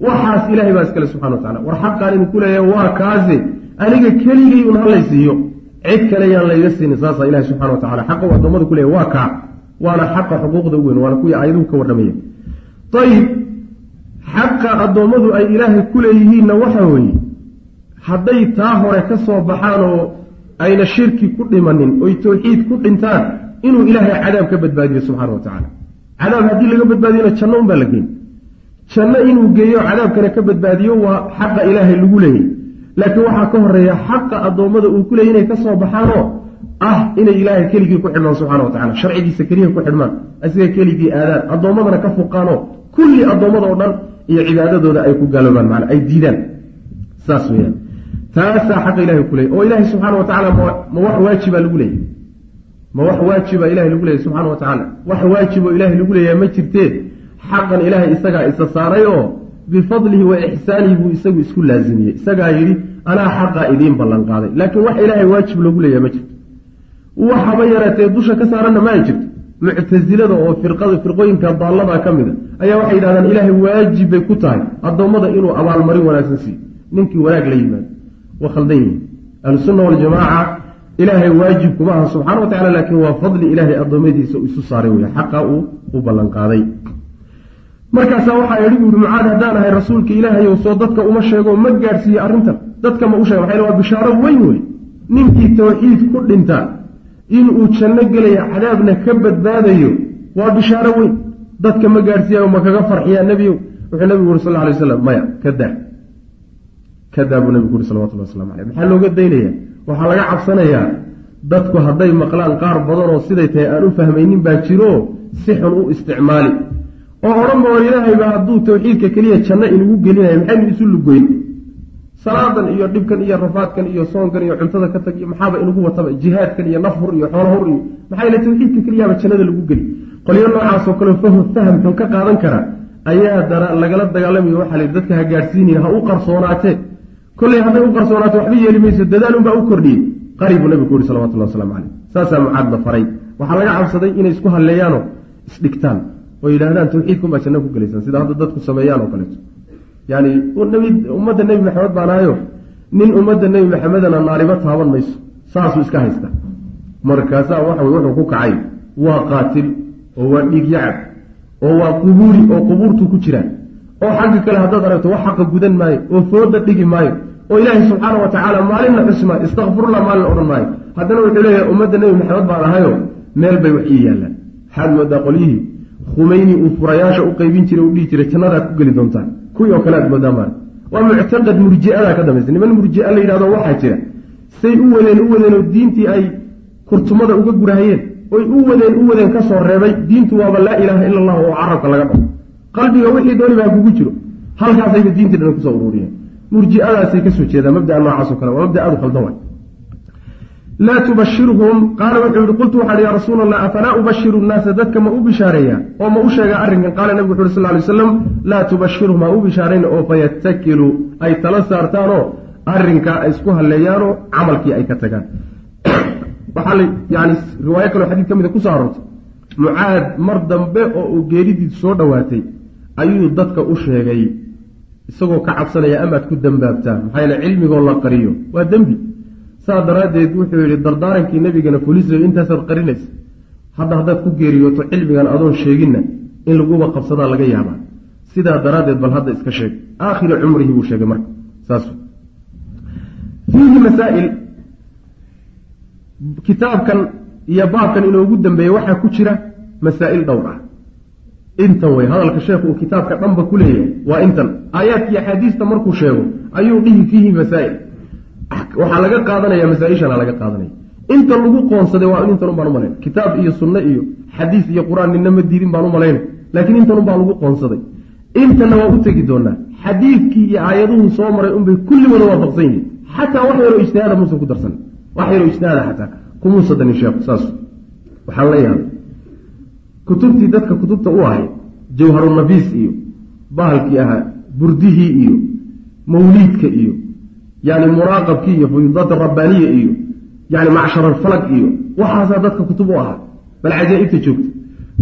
Waxaas ilahay baa iskale subxana wa tacala war xaqaan inuu ku leeyahay waa kaase aniga keligay un halaysiiyo cid kale yaan layga siinin saasaa ilahi subxana wa tacala xaqa uu addoommada ku leeyahy waa kaa. Waana xaqa xuquuqda u weyn waana kuwii aayaduhu ka warramaya. Ayib xaqa addoommadu ay ilaahay ku leeyihiinna waxa weeye hadday taa hore ka soo baxaan oo ayna shirki ku dhimanin oy tawxiid ku dhintaan inuu ilaahay cadaab ka badbaadiyo subxaana wa tacaala. Cadaab haddii laga badbaadiyona janno unbaa la geyn. Janno inuu geeyo cadaabkana ka badbaadiyo waa xaqa ilaahay lagu leeyay. Laakiin waxaa ka horreeya xaqa addoommada uu ku leeyay inay ka soo baxaanoo ah inay ilaahay keligii ku xidhmaan subxana wa tacala sharcigiisa keliya ku xidhmaan asiga keligii aadaan addoommadana ka fuqaanoo kulli addoommada oo dhan iyo cibaadadooda ay ku gaaloobaan macna ay diidaan. Saas weyaan taasaa xaqa ilahay ku leeyay oo ilaahay subxaana wa tacaala ma wax waajiba lagu leeyay ma wax waajiba ilahay lagu leeyay subxaana wa tacaala wax waajiboo ilahay lagu leeyahay ma jirtee xaqan ilaahay isagaa isa saaray oo bifadlihi wa ixsaanihi buu isagu isku laazimiyey. Isagaa yidhi anaa xaqaa idiin ballan qaaday. Laakiin wax ilaahay waajib loogu leeyahay ma jirto. Waxaba yaraatee dusha ka saaranna ma ay jirto. Muctasilada oo firqada firqooyinka daallada ka mida ayaa waxay yidhahdaan ilaahay waajib bay ku tahay addoommada inuu abaalmarin wanaagsan siiyo. Ninkii wanaag la yimaado waa khaldan yihiin ahlusunna waljamaaca ilaahay waajib kuma aha subxana wa tacala laakiin waa fadli ilaahay addoommadiisa isu saaray wey xaqa uu u ballanqaaday markaasaa waxaa idhi buuri mucaad haddaan ahay rasuulka ilaahayow soo dadka uma sheego ma gaadhsiiye arrintan dadka ma u sheega maxay waa bishaaro weyn wey ninkii tawxiid ku dhinta inuu janno gelaya cadaabna ka badbaadayo waa bishaaro weyn dadka ma gaadhsiiyayo ma kaga farxiyaa nebiyow wuxuu nebigu uri sal alay waslam maya kadaa kadaa buu nebigu uri salawatullah waslamu caleyh maxaa looga daynaya waxaa laga cabsanayaa dadku hadday maqlaan qaar badan oo siday tahay aan u fahmaynin baa jiro si xun u isticmaali. Oo odhanba war ilaahayba hadduu tawxiidka keliya janno inugu gelinaya maxaynu isu lugoyn salaadan iyo dhibkan iyo rafaadkan iyo soonkan iyo cuntada ka tag iyo maxaaba inugu wataba? Jihaadkan iyo nafhur iyo xoolahur iyo maxaa yale tawxiidka keliyaaba jannada lagu geli. Qolyo noocaasoo kale fahu xun ka qaadan kara ayaa dara lagala dagaalamayo waxaa la dadka ha gaadhsiinaya ha u qarsoonaatee kolley hadday u qarsoonaato waxba yeeli mayso dadaalunbaa u kordhiyey. Qari buu nabigu ku yuri salawatullah waslamu caleyh saasaa mucaadna faray. Waxaa laga cabsaday inay isku halleeyaanoo isdhigtaan oo yidhahdaan tawxiidkunbaa janno ku gelaysaan sida hadda dadku sameeyaan oo kaleeto. Yani ummadda nebi maxamed baan ahayo nin ummadda nebi maxamedana naariba taaban mayso. Saasuu iska haysta markaasaa waxa wuxuu ku kacay. Waa qaatil oo waa dhiig yacab oo waa qubuuri oo qubuurtuu ku jiraa oo xagga kale haddaad aragto wax xaqa gudan maayo oo fooda dhigi maayo oo ilaahay subxaana wa tacaala maalinna xusi maayo istakfirullah maalin odhan maayo. Haddana wuxuu leeyahay ummadda nebi maxamed baan ahayo meel bay wax ii yaallaan waxaad moodaa qolyihii khumeyni uu furayaasha u qeybin jiray u dhihi jiray jannadaa ku geli doontaan. Kuwii oo kale aad moodaa maal waa muctaqad murjiadaa ka dambaysa niman murjia la yidhahdo waxaa jira. Say u wadeen u wadeen oo diintii ay kurtumada uga gurahayeen oy u wadeen u wadeen ka soo reebay diintu waaba laa ilaaha ila allah oo carabka laga dhao qalbiga wixii dooniba ha kugu jiro. Halkaasayba diintii dhan ku soo ururiyeen murjiadaasay ka soo jeedaan mabdaa noocaasoo kale waa mabda aad u khaldan waay laa tubashirhum qaala wuxuu yihi qultu waxaa ya rasuul allah afalaa ubashiru nnaasa dadka ma u bishaareeyaa oo ma u sheegaa arrinkan? Qaala nabigu wuxu uri sal lay slam laa tubashirhum ha u bishaarayna oo fayatakiluu ay tala saartaanoo arrinkaa ay isku halleeyaanoo camalkii ay ka tagaan. (coughs) Waxaa yani riwaayo kaloo xadiid ka mida ku soo aroortay mucaad mar dambe oo uu geeridiisu soo dhowaatay ayuu dadka u sheegay isagoo ka cabsanaya amaad ku dambaabtaa maxaa yeele cilmigoo la qariyo. Waa dembi. Saa daraaddeed wuxuu yidhi dardaarankii nebigana fulisayo intaasaad qarinaysa. Hadda haddaad ku geeriyooto cilmigan adoon sheeginna in laguba qabsadaa laga yaabaa. Sidaa daraaddeed bal hadda iska sheeg. Aakhiri cumrihi buu sheegay marka. Saas. Fiihi masaa'il. Kitaabkan iyo baabkan inoogu dambeeye waxaa ku jira masaa'il dhowr ah intan wey hadalka sheekhu uu kitaabka dhanba ku leeyahay waa intan. Aayaadkii axaadiista markuu sheego ayuu dhihi fiihi masaa'il. Waxaa laga qaadanaya masaaishana laga qaadanaya. Inta lagu qoonsaday waa intan un baan umalayna kitaab iyo sunno iyo xadiis iyo qur'aan nina ma diidin baan umalayna laakiin intan un baa lagu qoonsaday. Intana waa u tegi doonaa. Xadiidkii iyo aayaduhu soo maray unbay kulligooda waafaqsan yihiin xataa wax yaroo ijtihaada muusan ku darsan. Wax yaroo ijtihaada xataa. Kumuusa danin sheekhu saas. Waxaan la yaabay kutubtii dadka kutubta u ahay jawharunafiis iyo bahalkii ahaa burdihii iyo mawliidka iyo yani muraaqabkii iyo fuyuudaat rabbaaniya iyo yani macsharalfalag iyo waxaasaa dadka kutub u ahaa. Bal cajaa'ibta joogta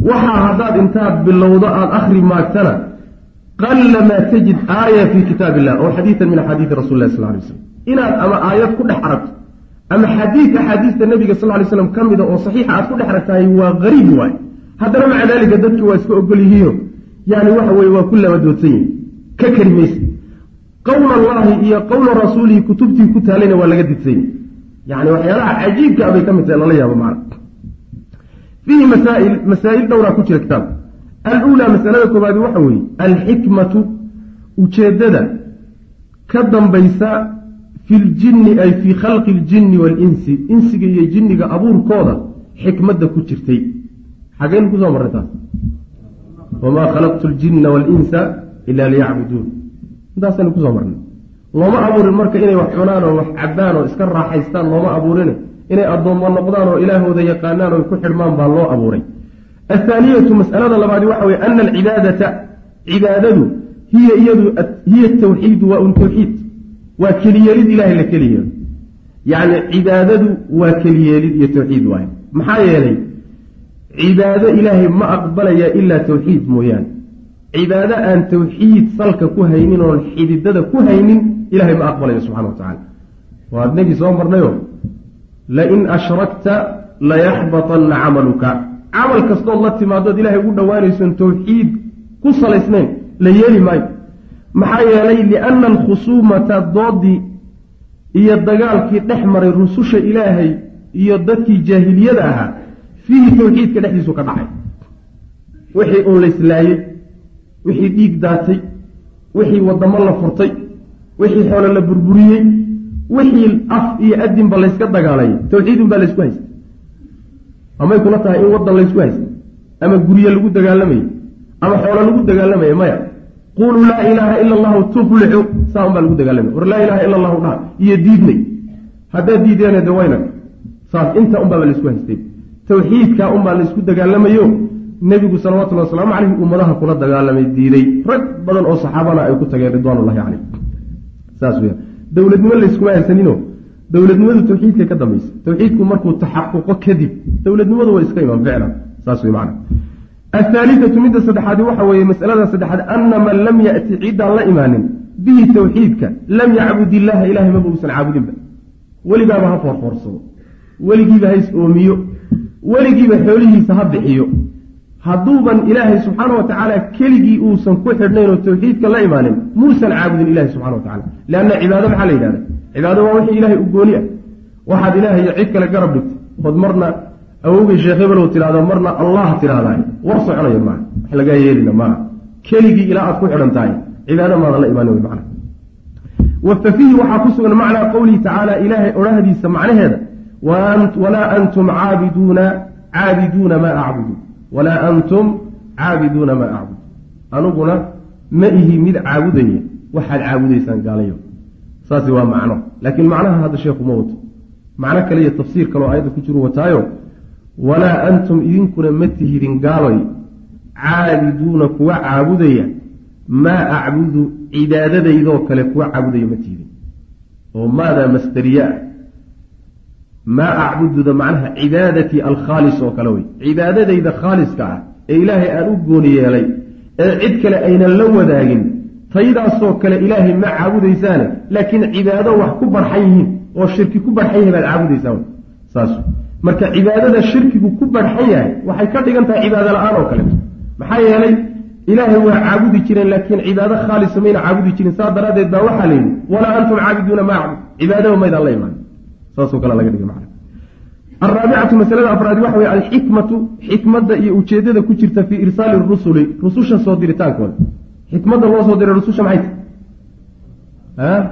waxaa haddaad intaad bilowdo aada akhri maagtana qalla maa tajid aaya fii kitaab illah oo xadiidan min axaadiidi rasul lah sal lay slam inaad ama aayad ku dhex aragto ama xadiid axaadiista nabiga sal lay slam ka mida oo saxiixa aad ku dhex aragtahay waa qariib waay haddana maca daalika dadki waa iska ogol yihiino yani waxa weye waa ku labadoodsan yihiin ka keri mayse qowl allahi iyo qowla rasuulihi kutubtii ku taalayna waa laga didsan yahi yani waxyaalaha cajiibka abay ka mid tahay lala yaabo macna fiihi masaail masaa'il dhowraa ku jira kitaabka aluulaa masalada koobaadi waxa weeye alxikmatu ujeeddada ka dambaysa fi ljinni ay fii khalqi ljinni waalinsi insiga iyo jinniga abuurkooda xikmadda ku jirtay xageen ku soo marray taas wamaa khalaqtu ljinna waalinsa ila liyacbuduun intaasaynu ku soo marnay. Looma abuurin marka inay wax cunaan oo wax cabbaan oo iska raaxaystaan looma abuurin inay addoommo noqdaan oo ilaahooda yaqaanaan oo ku xidhmaan baa loo abuuray. Athaaniyatu mas'alada labaadi waxa weye ana alcibaadata cibaadadu hiya iyadu hiya tawxiidu waa un tawxiid. Waa keliyeelid ilahay la keliyeelo yacni cibaadadu waa keliyeelid iyo tawxiid waaye. Maxaa yeelay cibaado ilaahay ma aqbalaya ilaa tawxiid mooyaane. cibaado aan tawxiid salka ku haynin oon xididada ku haynin ilahay ma aqbalayo subxana wa tacala waa nagii soo marnayo lain ashrakta layaxbatanna camaluka. Camal kastood la timaadood ilahay ugu dhowaanayson tawxiid ku salaysnayn la yeeli maayo. Maxaa yeelay lianna alkhusuumata doodii iyo dagaalkii dhex maray rususha ilaahay iyo dadkii jaahiliyada ahaa fiihi tawxiidka dhexdiisu ka dhacay. Wixii uun layslaayey wixii dhiig daatay wixii wadamo la furtay wixii xoole la burburiyey wixii af iyo adinba layska dagaalayay tawxiidun baa laysku haystay. Amay kula tahay in wadan laysku haystay? Ama gurye lagu dagaalamayey ama xoolo lagu dagaalamaya maya. Quluu laa ilaaha ila allahu tuflixu saa un baa lagu dagaalamay. War laa ilaha ila allahu dhaha. Iyo diidnay. Haddaad diideene de wayna saas inta unbaaba laysku haystay tawxiidkaa unbaa laysku dagaalamayo. Nebigu salawatullhi wasalaamu caleyhi ummadaha kula dagaalamay diiday. Rag badan oo saxaabana ay ku tageen ridwaanullahi caleyh saas weya dowladnimo layskuma haysanino dowladnimadu tawxiidka ka dambaysa tawxiidku markuu taxaquqo kadib dowladnimadu way iska imaan ficlan. Saas wey macana athaalithatu midda saddexaadi waxa weeye masalada saddexaad ana man lam yati ciddaan la imaanin bihi tawxiidka lam yacbud illaha ilahay maba uusan caabudinba. Weligaaba ha foorfoorsado. Weligiiba ha is oomiyo weligiiba xoolihiisa ha bixiyo. Hadduuban ilaahay subxaana wa tacaala keligii uusan ku xidhnayn oo tawxiidka la imaanin muusan caabudin ilahi subxana wa tacala leanna cibaado maxaa la yidhahda cibaado waa wixii ilahay u gooni ah. Waxaad ilaahay cid kale garab dhigtay. Ood marna awowgay sheekh hebelow tidhahdo marna allah tidhahdaay war soconayo maaha wax lagaa yeelina maaha keligii ilaa aad ku xidhan tahay cibaado maadan la imaanin wey macna. Wafa fiihi waxaa ku sugan macnaa qowlihi tacaala ilaahay odhahdiisa macnaheeda walaa antum caabiduuna caabiduuna maa acbudu walaa antum caabiduuna maa acbud aniguna ma ihi mid caabudaya waxaad caabudaysaan gaalayo saasi waa macno laakiin macnaha hadda sheekhu ma wato macno kale iyo tafsiir kaleo aayadda ku jiru wataayo walaa antum idinkuna ma tihidin gaaloy caabiduuna kuwa caabudaya maa acbudu cibaadadaydoo kale kuwa caabudaya ma tihidin oo maadaa masdariye ah maa acbududa macnaha cibaadatii alkhaalis oo kale wey cibaadadayda khaaliska ah ee ilaahay aan u gooni yeelay ee cid kale aynan la wadaagin taydaasoo kale ilaahay ma caabudaysaane laakiin cibaado wax ku barxan yihiin oo shirki ku barxan yahay baad caabudaysaan saas. Marka cibaadada shirkigu ku barxan yahay waxay ka dhigan tahay cibaado la'aan oo kaleeto maxaa yeelay ilaahay waa caabudi jireen laakiin cibaado khaalisa mayna caabudi jirin saa daraaddeed baa waxaa la yidhi walaa antum caabiduuna ma acbud. Cibaadaba maydaan la imaan saasoo kale laga dhigay macna. Alraabicatu masalada afraadi waxa weye alxikmatu xikmadda iyo ujeeddada ku jirta fii irsaali rusuli rususha soo diritaankooda xikmadda loo soo diray rususha maxay tahy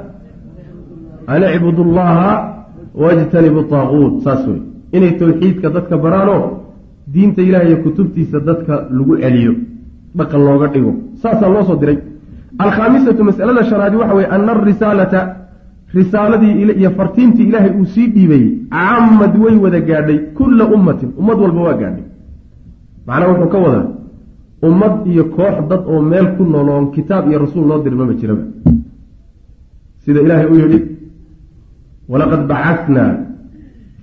an icbudu llaha wajtanibu taaguut saas wey inay towxiidka dadka baraanoo diinta ilaah iyo kutubtiisa dadka lagu celiyo dhaqan looga dhigo. Saasaa loo soo diray. Alkhaamisatu masalada shanaadi waxa weye ana arisaalata risaaladii iyo fartiintii ilaahay uu sii dhiibayey camad way wada gaadhay kulla ummatin. Ummad walba waa gaadhay. Macnaa wuxuu ka wadaa ummad iyo koox dad oo meel ku nool oon kitaab iyo rasuul loo dirmaba jiraba. Sida ilaahay u yidhi walaqad bacatnaa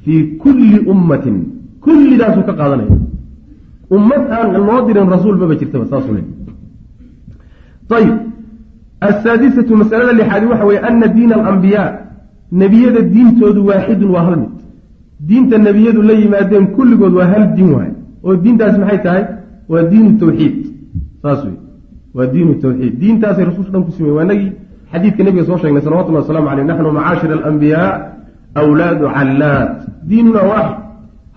fii kulli ummatin. Kullidaasuu ka qaadanaya. Ummad aan loo dirin rasuul maba jirtaba saasuu le ayib asaadisatu masalada lixaadi waxa weye ana diina alambiyaa nebiyada diintoodu waaxidun waa hal mid diinta nebiyadu la yimaadeen kulligood waa hal diin waay oo diintaasi maxay tahay waa diinu tawxiid saas wey waa diinu tawxiid diintaasay rasulsha dhan ku simen waa nagii xadiidka nebiga soo sheegnay salawatullah waslamu aleyh naxnu macaashir alambiyaa awlaadu callaad diinuna waaxid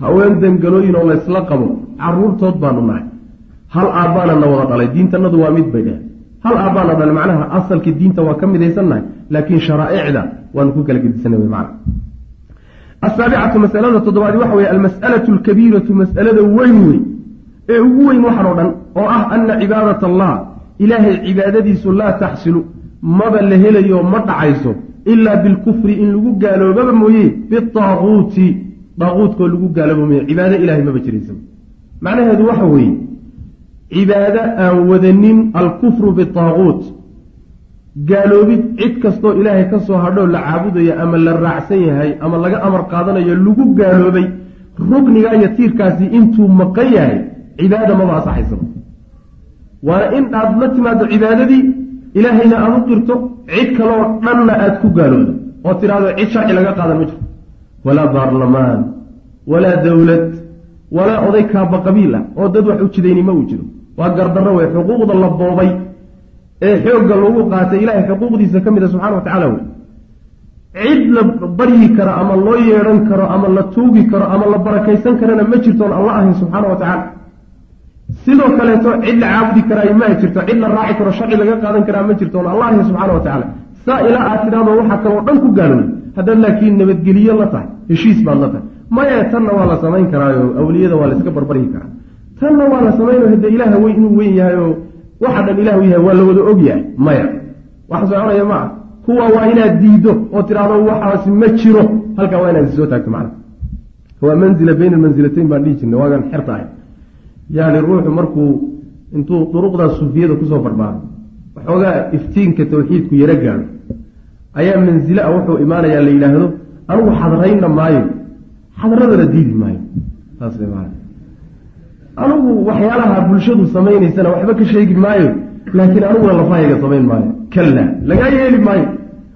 haween dangalooyin oo laysla qabo caruurtood baanu nahay hal aabbaana na wada dhalay diintanadu waa mid bay dheheen hal aabbaana dhalay macnaha asalkii diinta waa ka midaysannahay laakiin sharaa'icda waanu ku kala gedisanay macna asaabicatu masalada toddobaadi waxa weye almas'alatu alkabiiratu mas'alada weyn wey ee ugu weyn waxan oo dhan oo ah ana cibaadat allah ilaahay cibaadadiisu laa taxsilu maba la helayo ma dhacayso ilaa bilkufri in lagu gaaloobaba mooye bitaaquuti daaquudkoo lagu gaalooba mooye cibaado ilahay maba jiraysa macnaheedu waxa weeye cibaado aan wadanin alkufru bitaaquut gaaloobid cid kastoo ilaahay ka soo hadhoo la caabudayo ama la raacsan yahay ama laga amar qaadanayo lagu gaaloobay rukniga iyo tiirkaasi intuu maqan yahay cibaada maba asaxaysaba waana in aad la timaado cibaadadii ilaahayna aada u dirto cid kaloo dhanna aada ku gaaloodo oo tidhaahdo cid sharci laga qaadan ma jirto walaa baarlamaan walaa dowlad walaa oday kaaba qabiil ah oo dad wax u jidayni ma uu jiro waa gardarro wey xuquuqda la boobay ee xoogga lagu qaatay ilaahay xuquuqdiisa ka mid a subxana wa tacala wey cid la baryi karo ama loo yeedhan karo ama la tuugi karo ama la barakaysan karana ma jirtoon alla ahayn subxaana wa tacaala sidoo kaleeto cid la caabudi karaa ma jirto cid la raaci karo sharci laga qaadan karaa ma jirtoon alla ahayn subxana wa tacaala saa ilaa aad tidhahdo waxaa kaloo dhan ku gaaloway haddaad laakiin nabadgeliyo la tahay heshiis baad la tahay. Maya tanna waa la samayn karaayo awliyada waa la iska barbaryi karaa tanna waa la samaynayo hade ilaaha wey inuu weyn yahay oo waxa dhan ilahu yahay waa la wada og yahay maya. Wax soconaya ma ah kuwa waa inaad diido oo tidhaahdo waxaasi ma jiro halkaa waa inaad soo taagto macna. Waa manzila bayna almansilatayn baan dhihi jirnay waagaan xerta ahay. Yani ruuxu markuu intuu duruqdaas suufiyada ku soo barbaaro waxoogaa iftiinka tawxiidku yaro gaadho. Ayaa manzile a wuxuu imaanayaa la yidhaahdo anigu xadraynna maayo. Xadradana diidi maayo anigu waxyaalaha bulshadu samaynaysana waxba ka sheegi maayo laakiin aniguna lafahayga samayn maayo. Kalla lagaa yeeli maayo.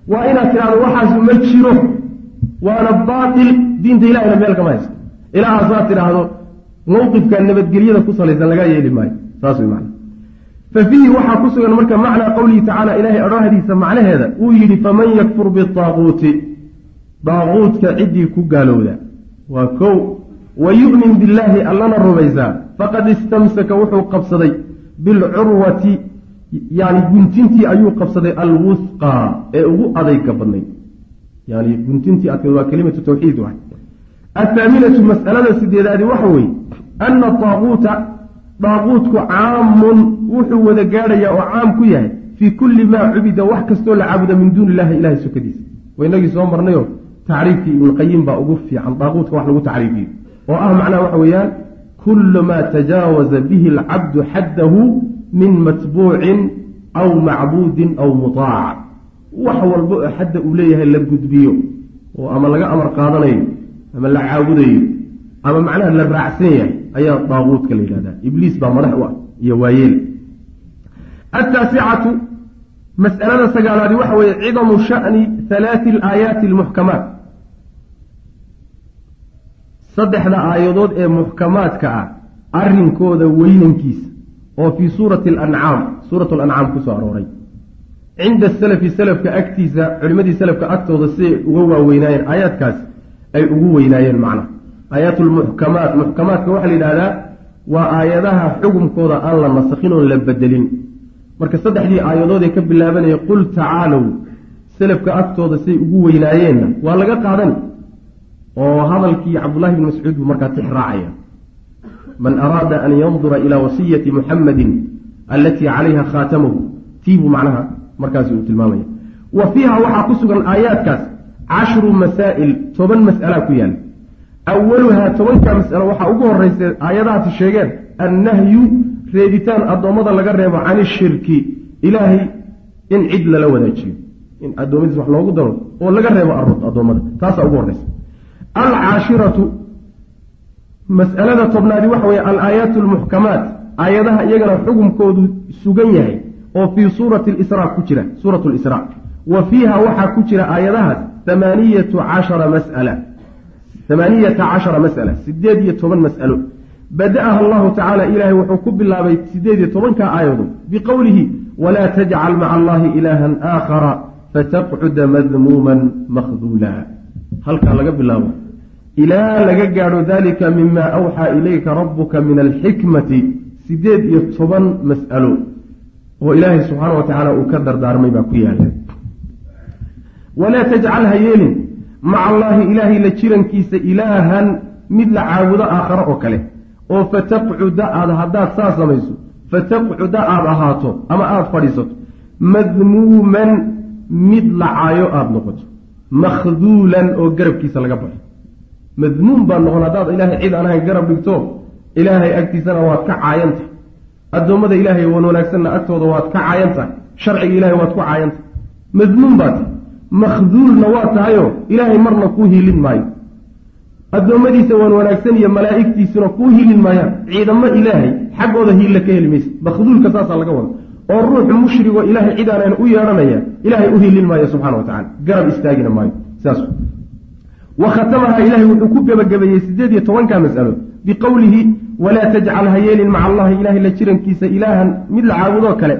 Waa inaad tidhahdo waxaasu ma jiro. Waana baatil. Diinta ilahina meel kama haysto. Ilaa haasaad tidhaahdo mawqifka nabadgelyada ku salaysan lagaa yeeli maayo. Saas way macna. Fa fiihi waxaa ku sugan marka macnaa qowlihi tacaala ilaahay odhahdiisa macnaheeda uu yidhi faman yakfur bitaaquuti daaquudka ciddii ku gaalowda. Waa kow wa yu'min billaahi allana rumaysaa faqad istamsaka wuxuu qabsaday bilcurwati yani guntintii ayuu qabsaday alwusqaa ee ugu adayga badnayd yani guntintii adkeed waa kelimatu tawxiid waay athaaminatu mas'alada sideedaadi waxa weeye ana daaquuta daaquutku caamun wuxuu wada gaadhayaa oo caam ku yahay fii kulli maa cubida wax kastoo la caabuda min duuni illahi ilahay sokadiisa waynagii soo marnayo tacriifkii ibnuqayim baa ugu fiican daaquutka wax lagu tacriifiyo oo ah macnaha waxa weeyaan kulu maa tajaawaza bihi alcabdu xaddahu min matbuucin aw macbuudin aw mutaac wax walba oo xadda uu leeyahay la gudbiyo oo ama laga amar qaadanayo ama la caabudayo ama macnaha la raacsan yahay ayaa daaquudka la yidhahdaa. Ibliis baa madax u ah iyo waayeel. Ataasicatu mas'alada sagaalaadi waxa weeye cidamu sha'ni halaati alaayaati almuxkamaat saddexda aayadood ee muxkamaadka ah arrinkooda weynankiisa oo fii suurati alancaam suurat lancaam ku soo arooray. Cinda salafi salafka agtiisa culimadii salafka agtooda siday uga waaweynaayeen aayaadkaas ay ugu weynaayeen macna. Aayaat lmuxkamaat muxkamaadka waxaa la yidhahdaa waa aayadaha xukumkooda aan la nasakhin oon la bedelin. Marka saddexdii aayadood ee ka bilaabanaya qul tacaalow salafka agtooda siday ugu weynaayeenna waa laga qaadani oo hadalkii cabdullahi bni mascuud buu markaa tix raacaya man araada an yandura ilaa wasiyati muxamadin allatii calayha khaatamahu tiibuu macnaha markaasi uu tilmaamaya. Wa fiiha waxaa ku sugan aayaadkaas cashru masaa'il toban mas'alaa ku yaalla awaluhaa tobankaa mas'alo waxaa ugu horeysa aayadahaasi sheegeen annahyu reebitaan addoommada laga reebo can ishirki ilaahay in cid lala wadaajiyo. In addoommadiis wax loogu daro oo laga reebo addoommada. Taasaa ugu horeysa alcaashiratu. Mas'alada tobnaadi waxa weeye alaayaatu almuxkamaat aayadaha iyagana xukumkoodu sugan yahay oo fii suurati lisraa ku jira suuratu lisraa wa fiiha waxaa ku jira aayadahaas amaaniyatu cashara mas'ala. Amaaniyata cashara mas'ala sideed iyo toban mas'alo. Bada-aha allahu tacaala ilaahay wuxuu ku bilaabay sideed iyo tobanka aayado biqowlihi walaa tajcal maca allahi ilaahan aakhara fataqcuda madmuuman makhduula. Halkaa laga bilaabo ilaa laga gaadho dalika mima awxaa ilayka rabuka min alxikmati sideed iyo toban mas'alo oo ilaahay subxaana wa tacaala uu ka dardaarmay baa ku yaalla walaa tajcal ha yeelin maca allaahi ilaahay la jirankiisa ilaahan mid la caabudo aakhare oo kale oo fataqcuda aad haddaad saa samayso fataqcuda aada ahaato ama aada fadhiisato madmuuman mid lacaayo aada noqoto makhduulan oo garabkiisa laga baxo madmuum baad noqon haddaad ilaahay cid aan garab dhigto ilaahay agtiisana waad ka caayan tahay. Addoommada ilaahay wan wanaagsanna agtooda waad ka caayan tahay. Sharciga ilahay waad ku caayan tahay. Madmuum baa tahay. Makhduulna waa tahayoo ilaahay marna kuu hiilin maayo. Addoommadiisa waan wanaagsan iyo malaa'igtiisuna kuu hiilin maayaan. Ciidamo ilaahay xaggooda hiilla ka heli maysa makhduulka saasaa laga wada oo ruuxu mushrigo ilaahay cid aanan u yeedhanaya ilaahay u hiilin maayo subxana wa tacala garab istaagina maayo. Saas wa khatamaha ilaahay wuxuu ku gebagabeeyey sideed iyo tobankaa mas'alo biqowlihi walaa tajcal ha yeelin maca allahi ilaahay la jirankiisa ilaahan mid la caabudoo kale.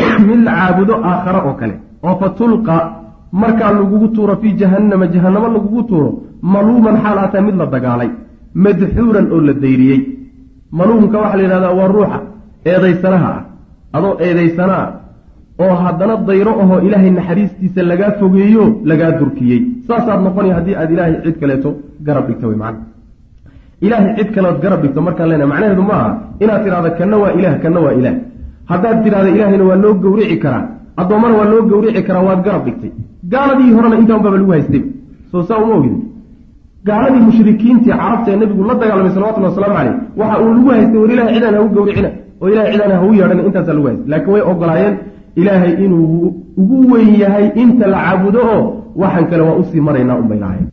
(clears throat) Mid la caabudo aakhare oo kale. Oo fa tulqa markaa lagugu tuuro fii jahannama jahannamo lagugu tuuro maluuman xaal ataa mid la dagaalay madxuuran oo la dayriyey. Maluumka waxaa la yidhahdaa waa ruuxa eedaysanaha ah adoo eedaysana ah oo haddana dayro ahoo ilaahay naxariistiisa lagaa fogeeyo lagaa durkiyey. Saasaad noqonaya haddii aad ilaahay cid kaleeto garab dhigto wey macana ilaahay cid kaleod garab dhigto markaan leenahay macnaheedu ma aha. Inaad tidhahda kanna waa ilaah kanna waa ilaah. Haddaad tidhahda ilaahayna waa loo gowrici karaa. Addoommana waa loo gowrici karaa waad garab dhigtay. Gaaladii horena intaan baba lagu haystay. Soo saa uma ogid gaaladii mushrikiintii carabta ee nebigu la dagaalamay salawatulli wasalaamu caleyh waxa uu lagu haystay war ilahay cidaan ha u gowricina oo ilahay cidaan ha u yeedhana intaasaa lagu haystay. Laakiin way ogolaayeen ilaahay inuu ugu weyn yahay inta la caabudo oo waxaan kale waa u sii maraynaa unbay lahayn